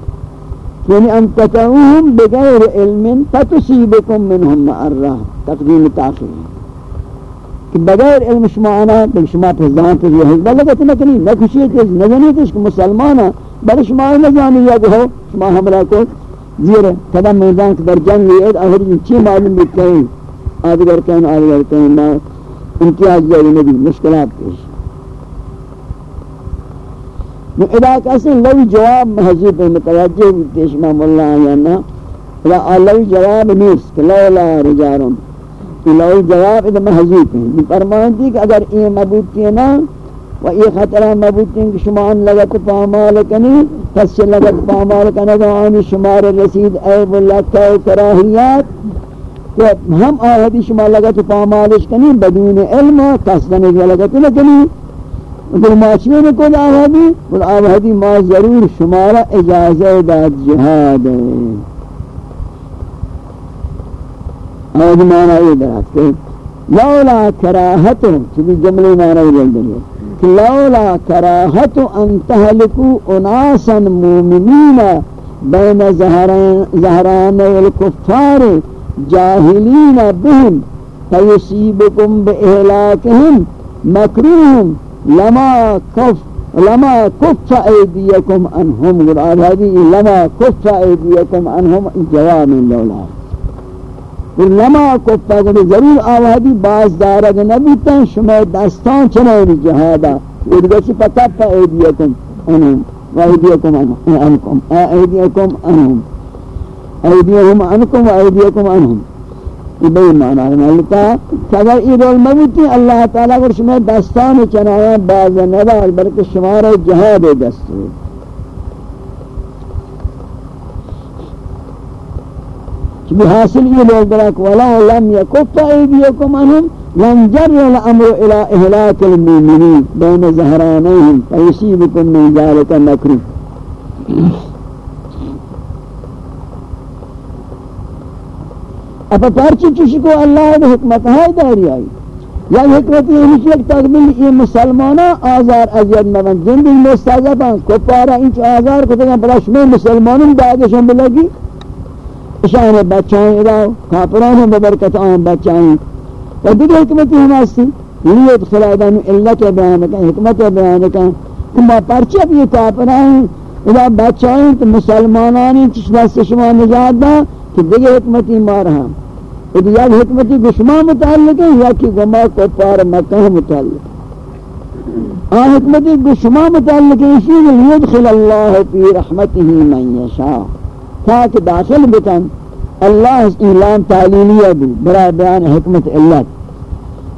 یعنی ان تتعوهم بغیر علم فتصیبکم منهم معرہ تقدیم تاخیر۔ کہ بغیر علم شما آنا بل شما پر پہزان تو یہ حضبہ لگت نکنی نہ خوشیت ہے نظنیت ہے کہ مسلمان بل شما نہ جانی یا ہو، شما حملہ کو زیر قدم میدان کے در جنگ لیت آخر جن چی معلوم بھی کہیں، آدھگر کہیں آدھگر کہیں امتیاز جاری نبی مشکلات پیش۔ نو ادا کسی لو جواب محضوب متوجہ بھی تشمہ مولا آیانا لا لو جواب نیست، کہ لولا رجارم لو جواب ادا محضوب ہے فرمانتی کہ اگر این مبوتی نا و ای خطرہ مبود مبوتی کہ شما ان لگت پامال کنی، پس لگت پامال کنی آنی شمار رسید عیب لکہ و کراہیات۔ کہ ہم آہدی شما لگت پامالش کنی، بدون علم قصدنی لگت نکنی اگر معاشرے میں کوئی آوادی وہ آوادی ما ضرور شمارا اجازہ داد جہاد ہے۔ آوادی مانا یہ درات کہ لولا کراہت چلی جملے مانا یہ جلدن ہے کہ لولا کراہت أن تحلکو اناسا مومنین بین زہران والکفار جاہلین بهم فیصیبکم بإہلاکہم مکروہم لما كف لما كف أيديكم عنهم قرآن هذه لما كف أيديكم عنهم جواب لولا. لما كف اگر ضرور آوادی باز دارد نبیتن شما دستان چنین جهادا ادگسی پتف ایدیکم انہم۔ عنهم وأيديكم عنكم أيديكم عنهم أيديهم عنكم وأيديكم عنهم یہ معنی ہے مالکا کہ اگر یہ رول موتی اللہ تعالیٰ کو شما دستان چنایا باز نبال، بلکہ شما شمار جہاد دست ہوئے حاصل یہ لوگ دلک ولا لم يكف ايديكم عنهم لن جر الامر الى اهلاك المؤمنين بين زهرانيهم فيصيبكم من ذلك مكروه اپا پرچی چوشی کو اللہ نے حکمت ہے داری آئی. یا حکمت یہ نہیں کہ تقبیل یہ مسلمانا آزار ازید مبن جن بھی مستعذب ہیں کپارا انچ آزار کو تکن بلا شمی مسلمانوں دادشن بلگی. اشان بچائیں اداو کافران ہم ببرکت آن بچائیں۔ و دیگر حکمت ہم ہستی لیت خلادان علت بیان کا حکمت بیان کا کما پرچی اب یہ کافران ادا بچائیں تو مسلمانانی چش دست شما نجات دا کہ دیگر حکمتی مارہاں ادھ یا حکمتی گشما متعلق ہے، یا کہ گما کفار مکہ متعلق۔ آن حکمتی گشما متعلق ہے، اسی لیے یدخل اللہ فی رحمته من یشاء۔ ہاں تاکہ داخل بکن۔ اللہ اعلان تعلیلیہ بھی برای بیان حکمت علت۔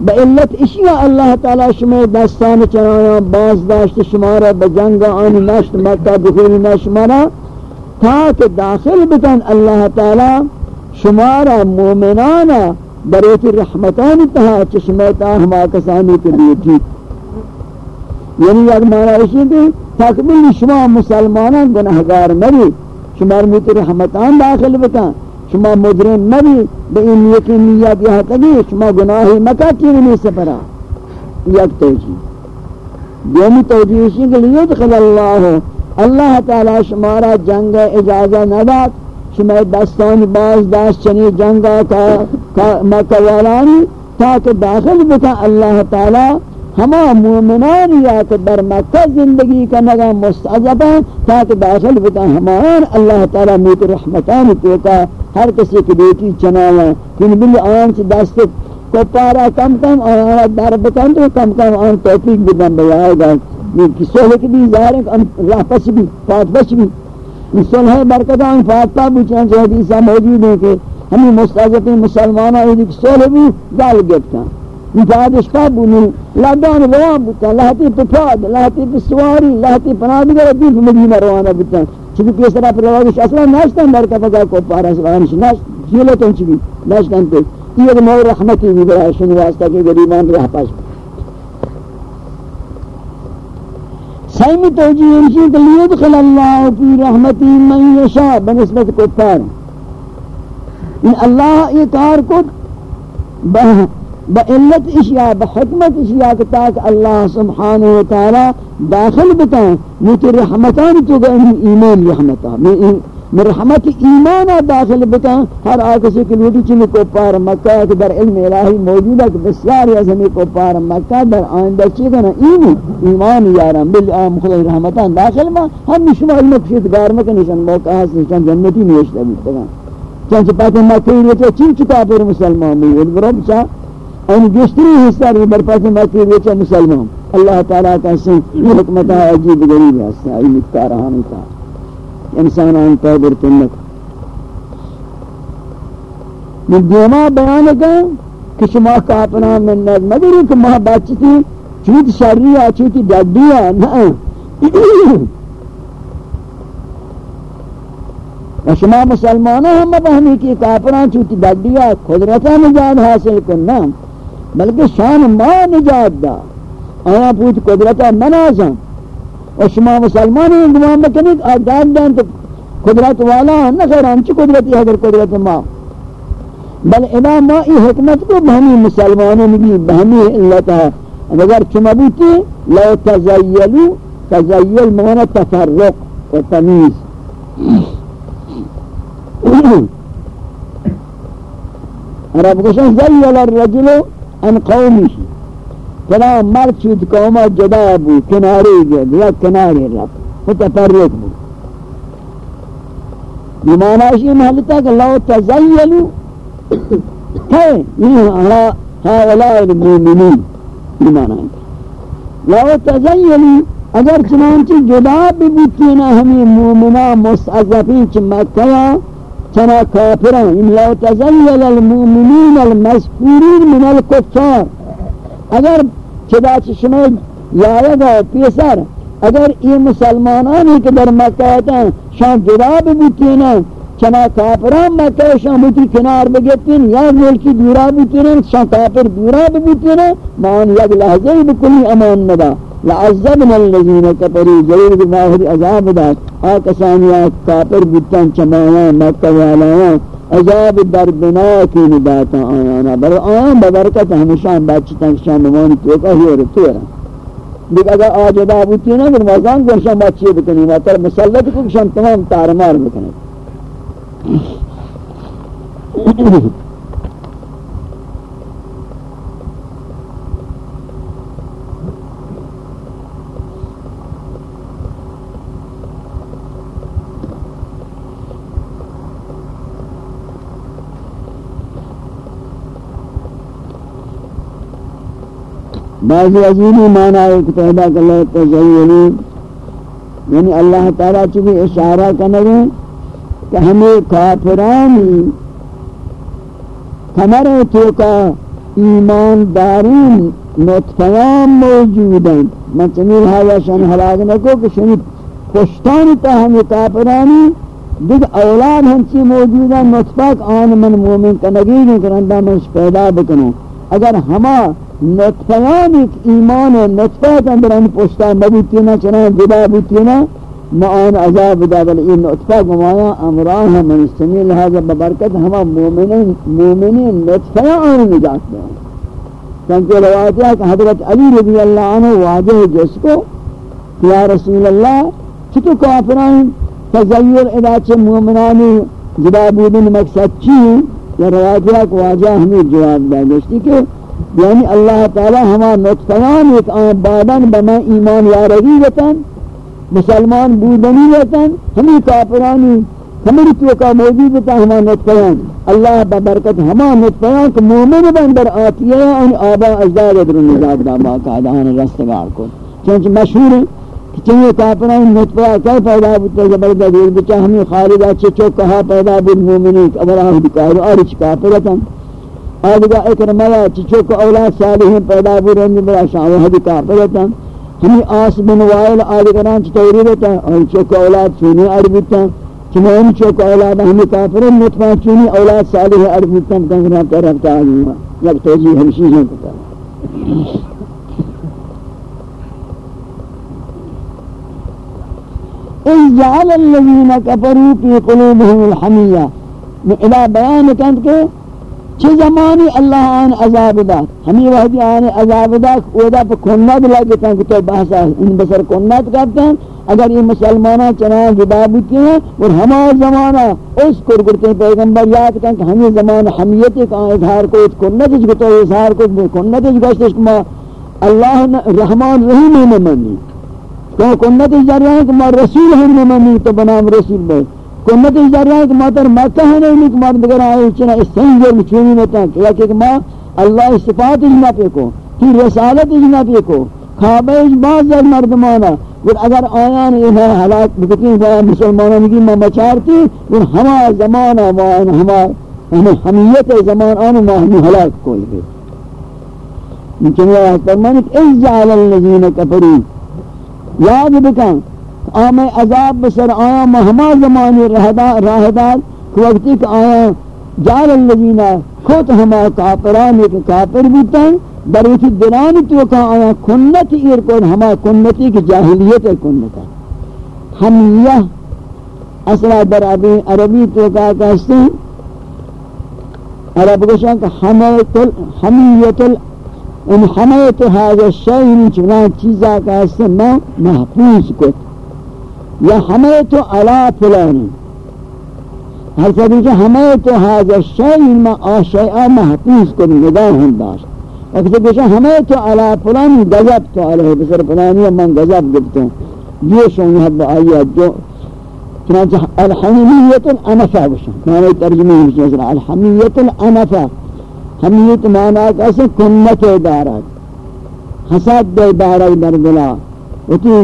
با علت اشیاء اللہ تعالی شما دستان چنایا باز داشت شمارا بجنگ آنی نشت مکہ دخول نشمارا تاکہ داخل بکن اللہ تعالی شمارا مومنانا بریت رحمتان تہا چشمیتا ہما کسانی کے لیے ٹھیک یعنی یک معنی اسی کہ تقبیل شما مسلمانا گناہگار نبی۔ شمار میت رحمتان داخل بکن. شما مجرم نبی. بے این یکی نیت یہاں تگی شما گناہی مکا چیز نہیں سپرا یک توجیہ یعنی توجیہ اسی کہ لیدخل اللہ اللہ تعالی شمارا جنگ اجازہ ندات شما دستان باز دست چنی جنگا کا مکوالانی تاکہ داخل بکا اللہ تعالی ہما مومنان یا کہ در مکہ زندگی کا نگا مستعذبا تاکہ داخل بکا ہمان اللہ تعالی موت رحمتان توکا ہر کسی کی بیٹی چنایا کن بلی آن چی دست کو پارا کم کم آن در بکن تو کم کم آن توفیق بدن بیائے گا۔ کسو لکھ بھی ظاہر ہے راہ پس بھی پات بچ بھی صلح برکتان فاتحہ بچان سے حدیثہ موجود ہے کہ ہمیں مستعزفی مسلمانہ ایدی صلح بھی دال گفتا مفادش کا بونی لادان روان بتا لہتی پفاد لہتی پسواری لہتی پنادگر دین پہ مدینہ روانہ بتا چکی پیسرہ پر روانش اصلا ناشتن برکتہ کو پارا سوانش ناشت جیلتن چکی ناشتن پہ یہ مور رحمتی بھی برای شنواستا کہ گریبان رہ پاس سیمی توجیہ انشی کہ لیدخل اللہ فی رحمتی من یشاء بنسبت کفار. ان اللہ یہ کار کت با علت اشیاء با حکمت اشیاء تاک اللہ سبحانہ وتعالی داخل بتائیں نیتی رحمتان تو گا ایمان رحمتان مرحمت ایمان داخل بکا ہر آکسی کی لوٹی چلی کو پار مکہ کہ در علم الہی موجود ہے کہ بسیاری از ہمیں کو پار مکہ، در آئندہ چیزنا ایمان۔ ایمان یارم، بل آم خدا رحمتان داخل ما۔ ہم شما علم کشید گار مکنیشن موقع حسن چند جنتی نیشتا بیتا چند چپاتی مکہ لیتا چین چکا پر مسلمان بھی ود برو بچا ان جستری حصہ ری برپاتی مکہ لیتا مسلمان اللہ تعالیٰ کا سن حکمتہ عجیب غریب ہے آئی مکہ رہانی تھا انسان آن پیدر تنک من دیما بیان کن کہ شما کافران من نگ مدری کہ ماہ بچتی چوت شری آ چوتی ڈڈی آ نا شما مسلمانوں ہم بہنی کی کافران چوتی ڈڈی آ قدرتا نجات حاصل کرنا۔ بلکہ شان ما نجات دا. آیا پوچھ قدرتا منازم اور شما مسلمان ہیں گمان بکنید آداد دان تو قدرت والا نہ خیر ہم چی قدرتی ہے اگر قدرت ما؟ بل ادا ما ای حکمت کو بہمی مسلمانوں بھی بہمی علت ہے اگر چما بوتی لو تزیلو تزیل مانا تفرق و تمیز۔ عرب کشن زیل الرجل ان قومی فلا مرد چود قوما جدا بو کناری گد یا کناری رب متفرق بو بمانا اشی محلتا کہ لو تزیلو ہے یہ ہاولاء المومنین بمانا ہے لو تزیلو اگر چنانچہ جدا بھی بوتی نا ہمیں مومنہ مستعذفین چھ مکہ چنا کافران ان لو تزیل المؤمنین المذکورین من الکفار. اگر چدا چھ شما یایا گا پیسر، اگر یہ مسلمانانی کہ در مکہ ہوتا ہیں شان جدا بھی بوتی نا چنا کافران مکہ شان بوتی کنار بگتین یا ملکی دورا بوتی نا شان کافر دورا بھی بوتی نا مان یک لحظه بکلی امان ندا. لعذبنا الذين كفروا جليل بماهر عذاب داد آکسانیات کافر بودتان چمایا مکہ والایا عذاب دردناکی نداتا آیانا. بر آیان ببرکت ہمیشان بچتان کشان نمانی توکا ہی رتو رہا لیکن اگر آجدہ بودتی نا کہ مازان گرشان بچی بکنی. ماتر مسلط کو کشان تمام تارمار بکنی. بعضی عظیمی معنی ہے کہ پیدا کر لے تزیلی یعنی اللہ تعالیٰ چکی اشارہ کرنے کہ ہمیں کافرانی کمر تو کا ایمان دارین نطفیان موجود ہیں۔ میں چمیل حایا شان حلاق نکو کہ شنی پشتانی تا ہمیں کافرانی دیکھ اولاد ہنچی موجود ہیں نطفاق آن من مومن کنگی گئی کرندہ من پیدا بکنوں۔ اگر ہما نطفیان ایک ایمان نطفیت اندر ان پوشتا مبیتینا چنان جدا بیتینا معان عذاب دا بل این نطفہ گمایا امراہ من استمی لہذا ببرکت ہما مومنین مومنین نطفیان نجات دیں چونکہ روایت ہے کہ حضرت علی رضی اللہ عنہ واجہ جس کو، یا رسول اللہ چھتو کافران؟ تزیر اداچ مومنانی جدا بودن مقصد چی؟ یا روایت ہے کہ واجہ ہمیں جواب دا گشتی کہ یعنی اللہ تعالی ہما نطفیان ایک آن بادن بما ایمان یارگی وطن مسلمان بودنی وطن ہمی کافرانی ہماری توقع موجود وطن ہما نطفیان اللہ ببرکت ہما نطفیان کہ مومن بندر آتی ہے ان آبا اجدار ادر نزاد دا باقاعدہ آن رستگار کو چونچہ مشہور ہے کہ چنگے کافران نطفیان کیا پیدا بودتا زبردہ دیر بچا ہمیں خالدہ چچو کہا پیدا بود مومنی اگر آہد آہ دکار آرچ کافرتاں آدھگا اکرمایا چچوک أولاد صالحین پیدا بورنی برا شاہ حدی کافرتا ہمی آس بن وائل آدھگران چطوری رتا اور چوک أولاد چونی عربیتا چنین چوک أولاد ہمی کافرن نطفہ چونی أولاد صالح عربیتا تنگرہ طرف تا آگیما یک توجیح ہمشی ہیں کتا اِذْ جَعَلَ الَّذِينَ كَفَرُوا فِي قُلُوبِهِمُ الْحَمِيَّةِ إلى بیان کند کہ چه زمانی اللہ آن عذاب دا ہمیں وحدی آن عذاب دا اودا پا کنت لگتا ہے کہ تو بحثا ان بسر کنت کرتے ہیں اگر یہ مسلمانہ چنان جدا بوتی ہیں، اور ہما زمانہ اس کر کرتے ہیں پیغمبر یاد کرتے کہ ہمیں زمان حمیت ایک اظہار کو کنت اچھ گتا ہے اظہار کو کنت اچھ گوشت کما اللہ رحمان رحیم ہی نمانی کہ کنت اچھ جا رہے کہ ما رسول ہم نمانی تو بنام رسول بے کنت اس در کہ ماتر مکہ ہے نہیں کہ مات بگر آئے چنا اس سنگ جو مچھونی نتا ہے کہ ماں اللہ صفات اجنا پہ کو کی رسالت اجنا پہ کو خوابہ اجباز در مردمانا اور اگر آیان انہیں حلاک بکتی ہیں مسلمانوں کی ماں مچارتی اور ہما زمانہ وان ہما حمیت زمان آن ما ہمی حلاک کوئی بھی چنین آیت فرمانت اِذْ جَعَلَ الَّذِينَ كَفَرُوا یاد بکن آم عذاب بسر، آیا مہما زمانی راہدار کہ وقتی کہ آیا جال اللذین خود ہما کافران، ایک کافر بیتا ہے بریتی دلانی تو کہ آیا کنت ایر کن، ہما کنتی کی جاہلیت کنتا۔ ہمیہ اصلا در عربی تو کہا کہستے ہیں۔ عرب گوشن کہ حمیت ان حمیت هذا الشيء چنان چیزا کہستے میں محفوظ کت یا ہمیں تو علا فلانی ہر سبھی کہ ہمیں تو حاضر شیئی ما آشیعہ محفوظ کو نگاہ ہم داشت اکسے کہ ہمیں تو علا فلانی گذب تو علیہ بسر فلانی من گذب گفتا ہوں یہ شونی حد آئیت جو چنانچہ الحمیت الانفہ بشن معنی ترجمہ بشن الحمیت الانفہ حمیت معنی کیسے کنت دارت حسد دارت در وتی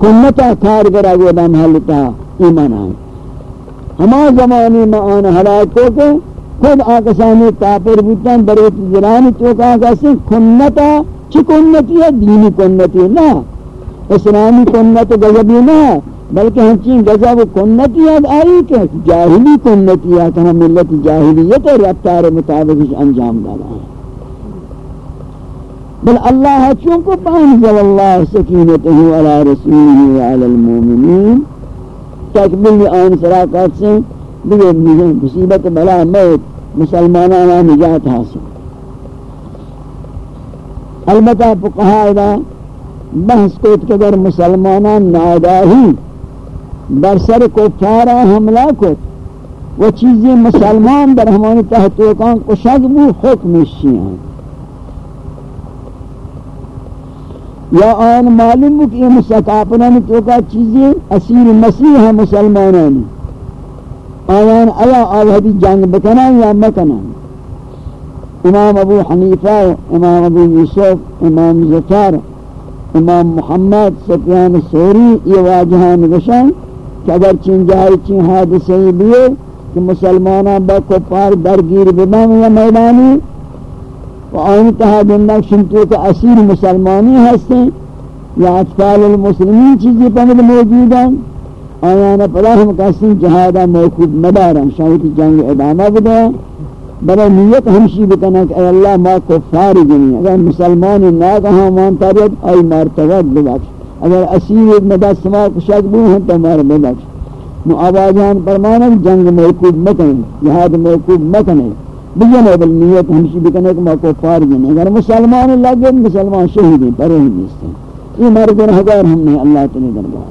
کنتا کارگرہ گودا محلتا ایمان آئے۔ ہما زمانی میں آن حلاکو کو خود آکسانی تاپر بودتاں بروت زرانی چوکا آکسی کنتا چی کنتی ہے؟ دینی کنتی ہے، نا۔ اسلامی کنت گزبی نا، بلکہ ہنچین گزب کنتی ہے آئی کہ جاہلی کنتی ہے، کہ ہم ملت جاہلیت رفتار مطابق انجام ڈالا ہے بل اللہ چونکو پانزل اللہ سکینته علی رسوله وعلى المؤمنین تکمیل آن سراکات سے دیگه مصیبت بلا موت مسلمانانا نجات حاصل۔ البتہ فقہا ادا بحث کو اتقدر مسلمانان ناداہی بر سر کفارا حملہ کو وہ چیزیں مسلمان در ہمانی تحتوکان کو شگبو حکم شیئن یا آن معلوم کہ یہ مسکاپنان تو کا چیزیں اسیر مسیح ہے مسلمانان. آیان ایا آوہدی جنگ بکنان یا مکنان امام ابو حنیفہ امام ابو یوسف، امام زفر امام محمد، سفیان سوری یہ واجہان گشن کہ اگر چین جائے چین حادثی بیئے کہ مسلمانان با کپار درگیر ببن یا میدانی و آئین تہا دندہ شنتو کا اسیر مسلمانی ہستے یا اطفال المسلمین چیزی پہنگل موجود ہیں آیانا پدا ہم کسی جہادہ موقوب مدارن شاہی جنگ ادامہ بدیں برای نیت ہمشی بکنا کہ اے اللہ ما کفار جنی اگر مسلمانی ناگہاں مانتا رہت آئی مرتبت ببخش. اگر اسیر ایک مدد سما کشک بو ہم تو مار ببخش. نو آوازان پرمانا جنگ موقوب مکنیں جہاد موقوب مکنیں بجنے بل نیت ہمشی بکنے کہ ماں کفار جنے اگر مسلمان اللہ لگے مسلمان شہید ہیں پرے ہی نیستے یہ مرد ہزار ہم نے اللہ تعالی دربار.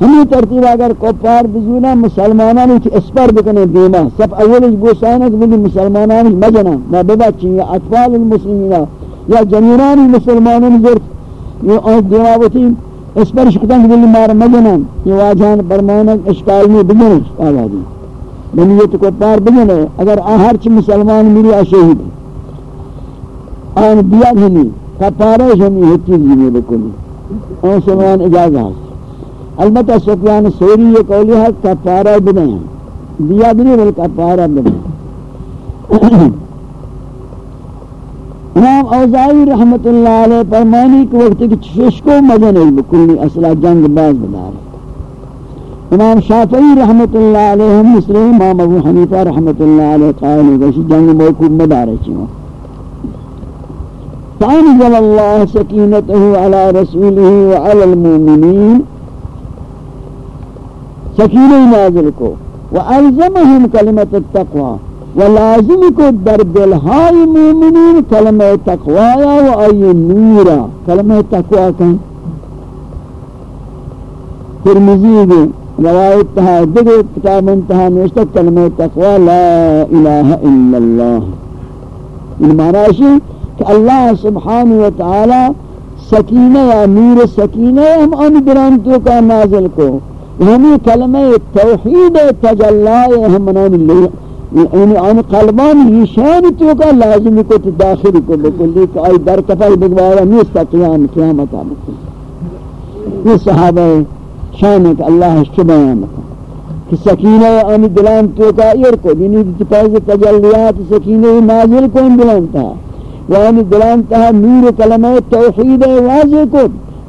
ہمیں ترتیب اگر کفار بجونا مسلمانان کی اسپر بکنے دیما سب اول گوشانا کہ بلی مسلمانان مجنا ما ببچی یا اطفال المسلمین، یا جنیران مسلمانان زرت یہ آن دیماوتی اسپر شکتن کہ بلی مار مجنا یہ واجہان برمانک اشکال میں بگنش آبادی. بنیت کو پار بجنے اگر آہر چی مسلمان میری آشہید آن دیا ہمی کپارہ ہمی ہوتی جینے بکلی۔ آن سلمان اجازہ ہے۔ البتہ سفیان سوری یہ قولی ہے کپارہ بنے ہیں دیا بنے بل کپارہ بنے امام اوزائی رحمت اللہ علیہ فرمانی کہ وقت کی چشکو مجنے بکلی، اصلا جنگ باز بنا رہے امام شافعی رحمت اللہ علیہ مثل امام ابو حنیفہ رحمت اللہ علیہ قائل کہ جنگ موقوف مدار ہے۔ فانزل الله سكينته على رسوله وعلى المؤمنين سكينة نازل کو۔ والزمهم كلمة التقوى ولازم کو در دل ہائی مومنین کلمہ تقوی و ای نورا۔ کلمہ تقوی کن۔ ترمذی روایت تہا دیگے کتاب انتہا نوشتہ کلمہ تقوی لا الہ الا اللہ یہ معنی ہے کہ اللہ سبحانہ وتعالی سکینہ یا نور سکینہ ہم ان برانتوں کا نازل کو ہمیں کلمہ توحید تجلائے ہم منان لے یعنی ان قلبان یہ شان تو کا لازمی کو داخل کو بکلی کہ آئی در کفائی بگوارا نیستا قیام قیامت آمد یہ صحابہ شان ہے کہ اللہ اس بیان کہ سکینہ ان دلان تو کا ایر کو یعنی تپاز تجلیات سکینہ نازل کو ان دلان تھا وان دلان تھا نور کلمہ توحید واضح کو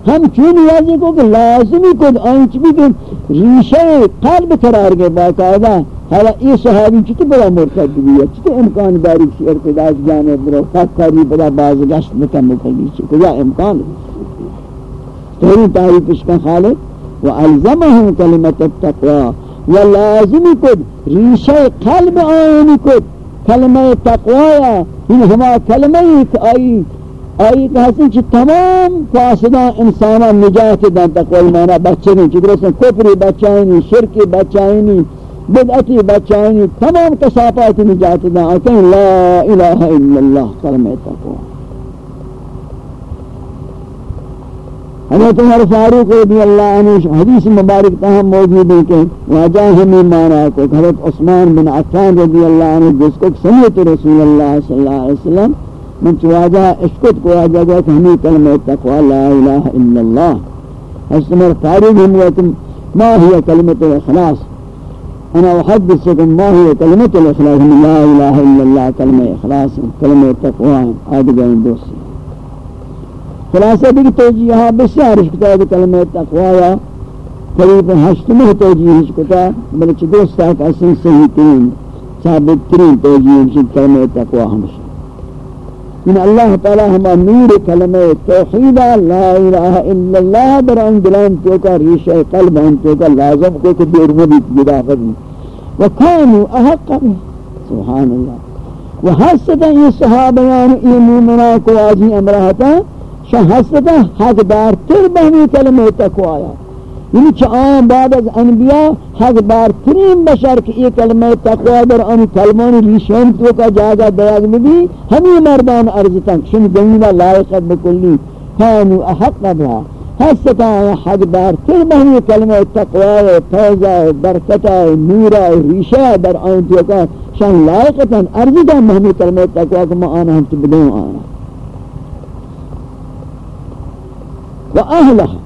ہم چون واضح کو کہ لازمی کو انچ بھی کہ ریشہ قلب قرار کے باقاعدہ حالا یہ صحابی چطور بڑا مرتد بھی ہے چطور امکان داری کی ارتداد جانے برو خط کاری بڑا باز گشت مکمل کرنی چاہیے کجا امکان؟ تیری تعریف اس کا خالق وَأَلْزَمَهُمْ كَلِمَةَ التَّقْوَى ولازم کد ریشہ قلب آئینی کد کلمہ تقوی ان یعنی ہما کلمہ ایک آئی آئی کہتے ہیں تمام فاسدان انسانا نجات دان تقوی مانا بچے نہیں چکر اس کفری بچائنی شرکی بچائنی بدعتی بچائنی تمام کسافات نجات دان آتے لا الہ الا اللہ، کلمہ تقوی۔ حضرت عمر فاروق رضی اللہ عنہ حدیث مبارک تاہم موجود ہے کہ واجہ ہمیں مانا کو حضرت عثمان بن عفان رضی اللہ عنہ جس کو سمیت رسول اللہ صلی اللہ علیہ وسلم من چواجہ اسکت کو آجا گیا کہ ہمیں کلمہ تقوی لا الہ الا اللہ۔ حسن مر تاریخ ہم وقتم ما هي كلمة الإخلاص؟ أنا أحدثكم ما هي كلمة الإخلاص؟ لا إله إلا الله كلمة إخلاص كلمة تقوى آدھگا دوسي خلاصہ دیکھ توجیہا بسیار اشکتا ہے کلمہ تقوی قریب ہشتمہ توجیہ اشکتا بلکہ دوستا کا سن صحیح ترین ثابت ترین توجیہ اشکتا کلمہ تقوی ہمشہ ان اللہ تعالی ہما نور کلمہ توحید، لا الہ الا اللہ، در ان دلان تو کا ریشہ قلب ان تو کا لازم کو کہ دیر میں بھی جدا کرنی وکانوا احق سبحان اللہ۔ وحسد یہ صحابیان، یہ مومنہ کو آجی امرہتا شہستا حق دار تر بہنی کلمہ تقوی آیا۔ یعنی کہ آن بعد از انبیاء حق بار ترین بشر کہ یہ کلمہ تقوی در ان کلمان ریشن تو کا جاگہ دیاغ نبی ہمیں مردان عرضتا شن جنینا لائقت بکلی، کانو احق بها حسکا حق بار تر بہنی کلمہ تقوی فیضا برکتا نورا ریشہ در ان تو کا شن لائقتا عرضتا مہمی کلمہ تقوی کما آنا ہم تبدون آنا۔ و اهلها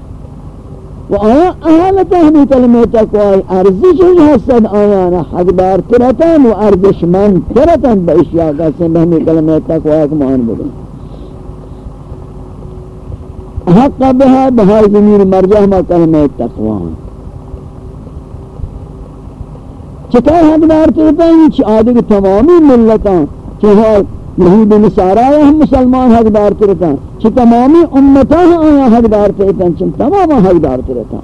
و آیا اهلتا همی کلمه تقوی ارزشش هستن. آیانا حقدار کرتن و ارزشمند کرتن به اشیاء قسم به همی کلمه تقوی کمان بگن حق بها بهای زمین مرجع ما کلمه تقوی چطور حقدار کرتن چه آدگ تمامی ملتان چه یہود و نصارا ہم مسلمان حقدار ترتا چھ تمامی امتا ہاں آیا حقدار ترتا چھ تمام حقدار ترتا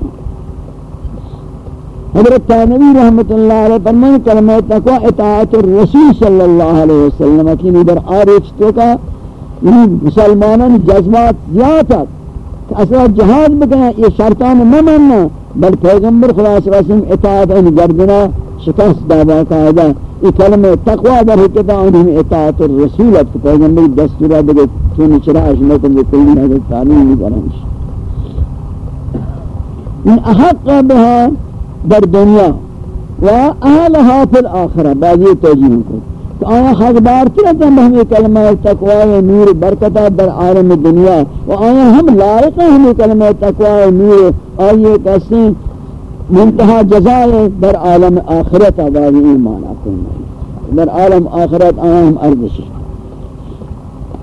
حضرت تانوی رحمت اللہ علیہ فرمان کلمہ تقوی اطاعت الرسول صلی اللہ علیہ وسلم کی ندر آرچ تو کا مسلمانان جذبات زیادہ کہ اصلا جہاد بکنا، یہ شرطان نہ ماننا، بل پیغمبر خدا صلی اطاعت ان گردنا۔ شکست دادا قاعدہ یہ کلمہ تقوی در حقیقت انہم اطاعت الرسولت کہ پیغمبر دستورہ دے چون چرا اشنکم بکلی حضرت تعلیم بھی کرنش ان احق بها در دنیا و اہلها فی الاخرہ بعضی توجیہ کو تو آیا حقدار ترتا بہمی کلمہ تقوی نور برکتہ در عالم دنیا. و آیا ہم لائق ہیں ہمیں کلمہ تقوی نور. آئیے کسی منتہا جزائے در عالم آخرت آبادی ایمان آکن در عالم آخرت آہم ارزش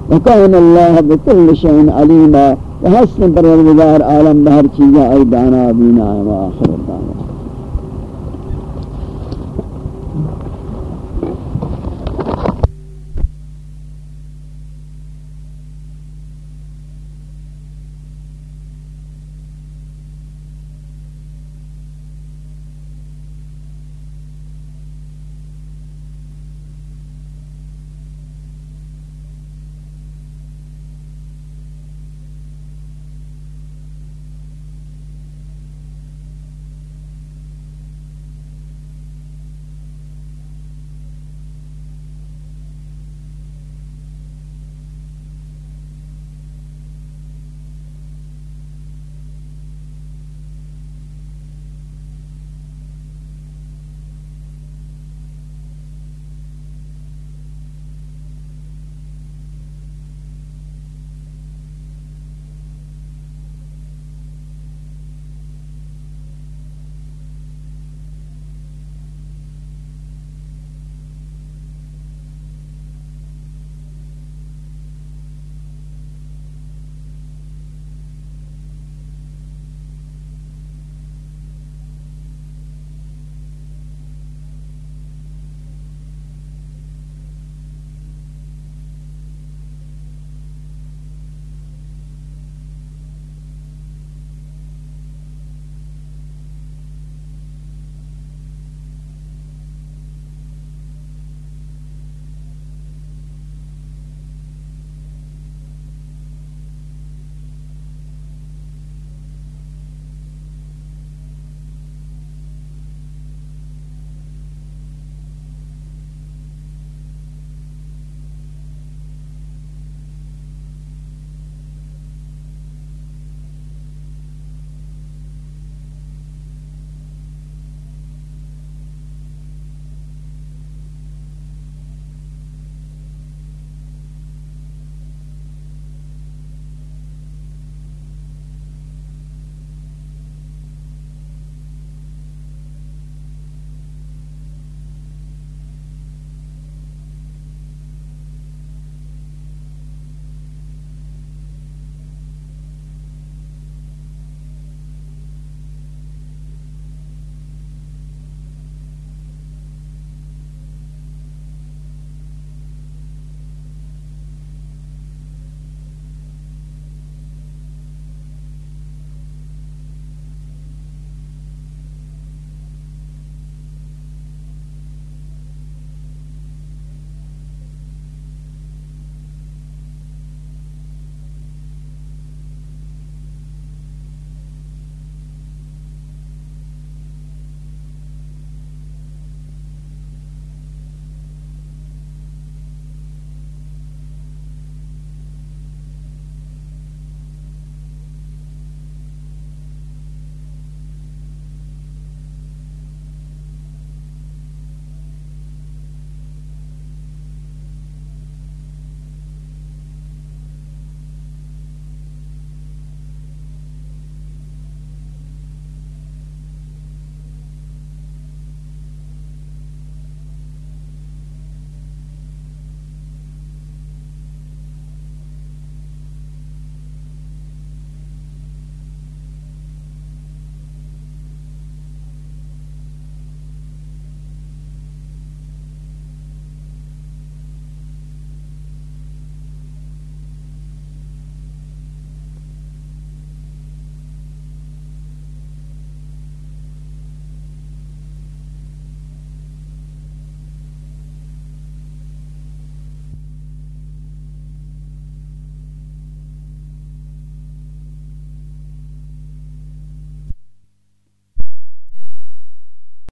وکان اللہ بکل شئین علیما وحسن پروردگار عالم بہر چیزا ای دانا بینا و آخرت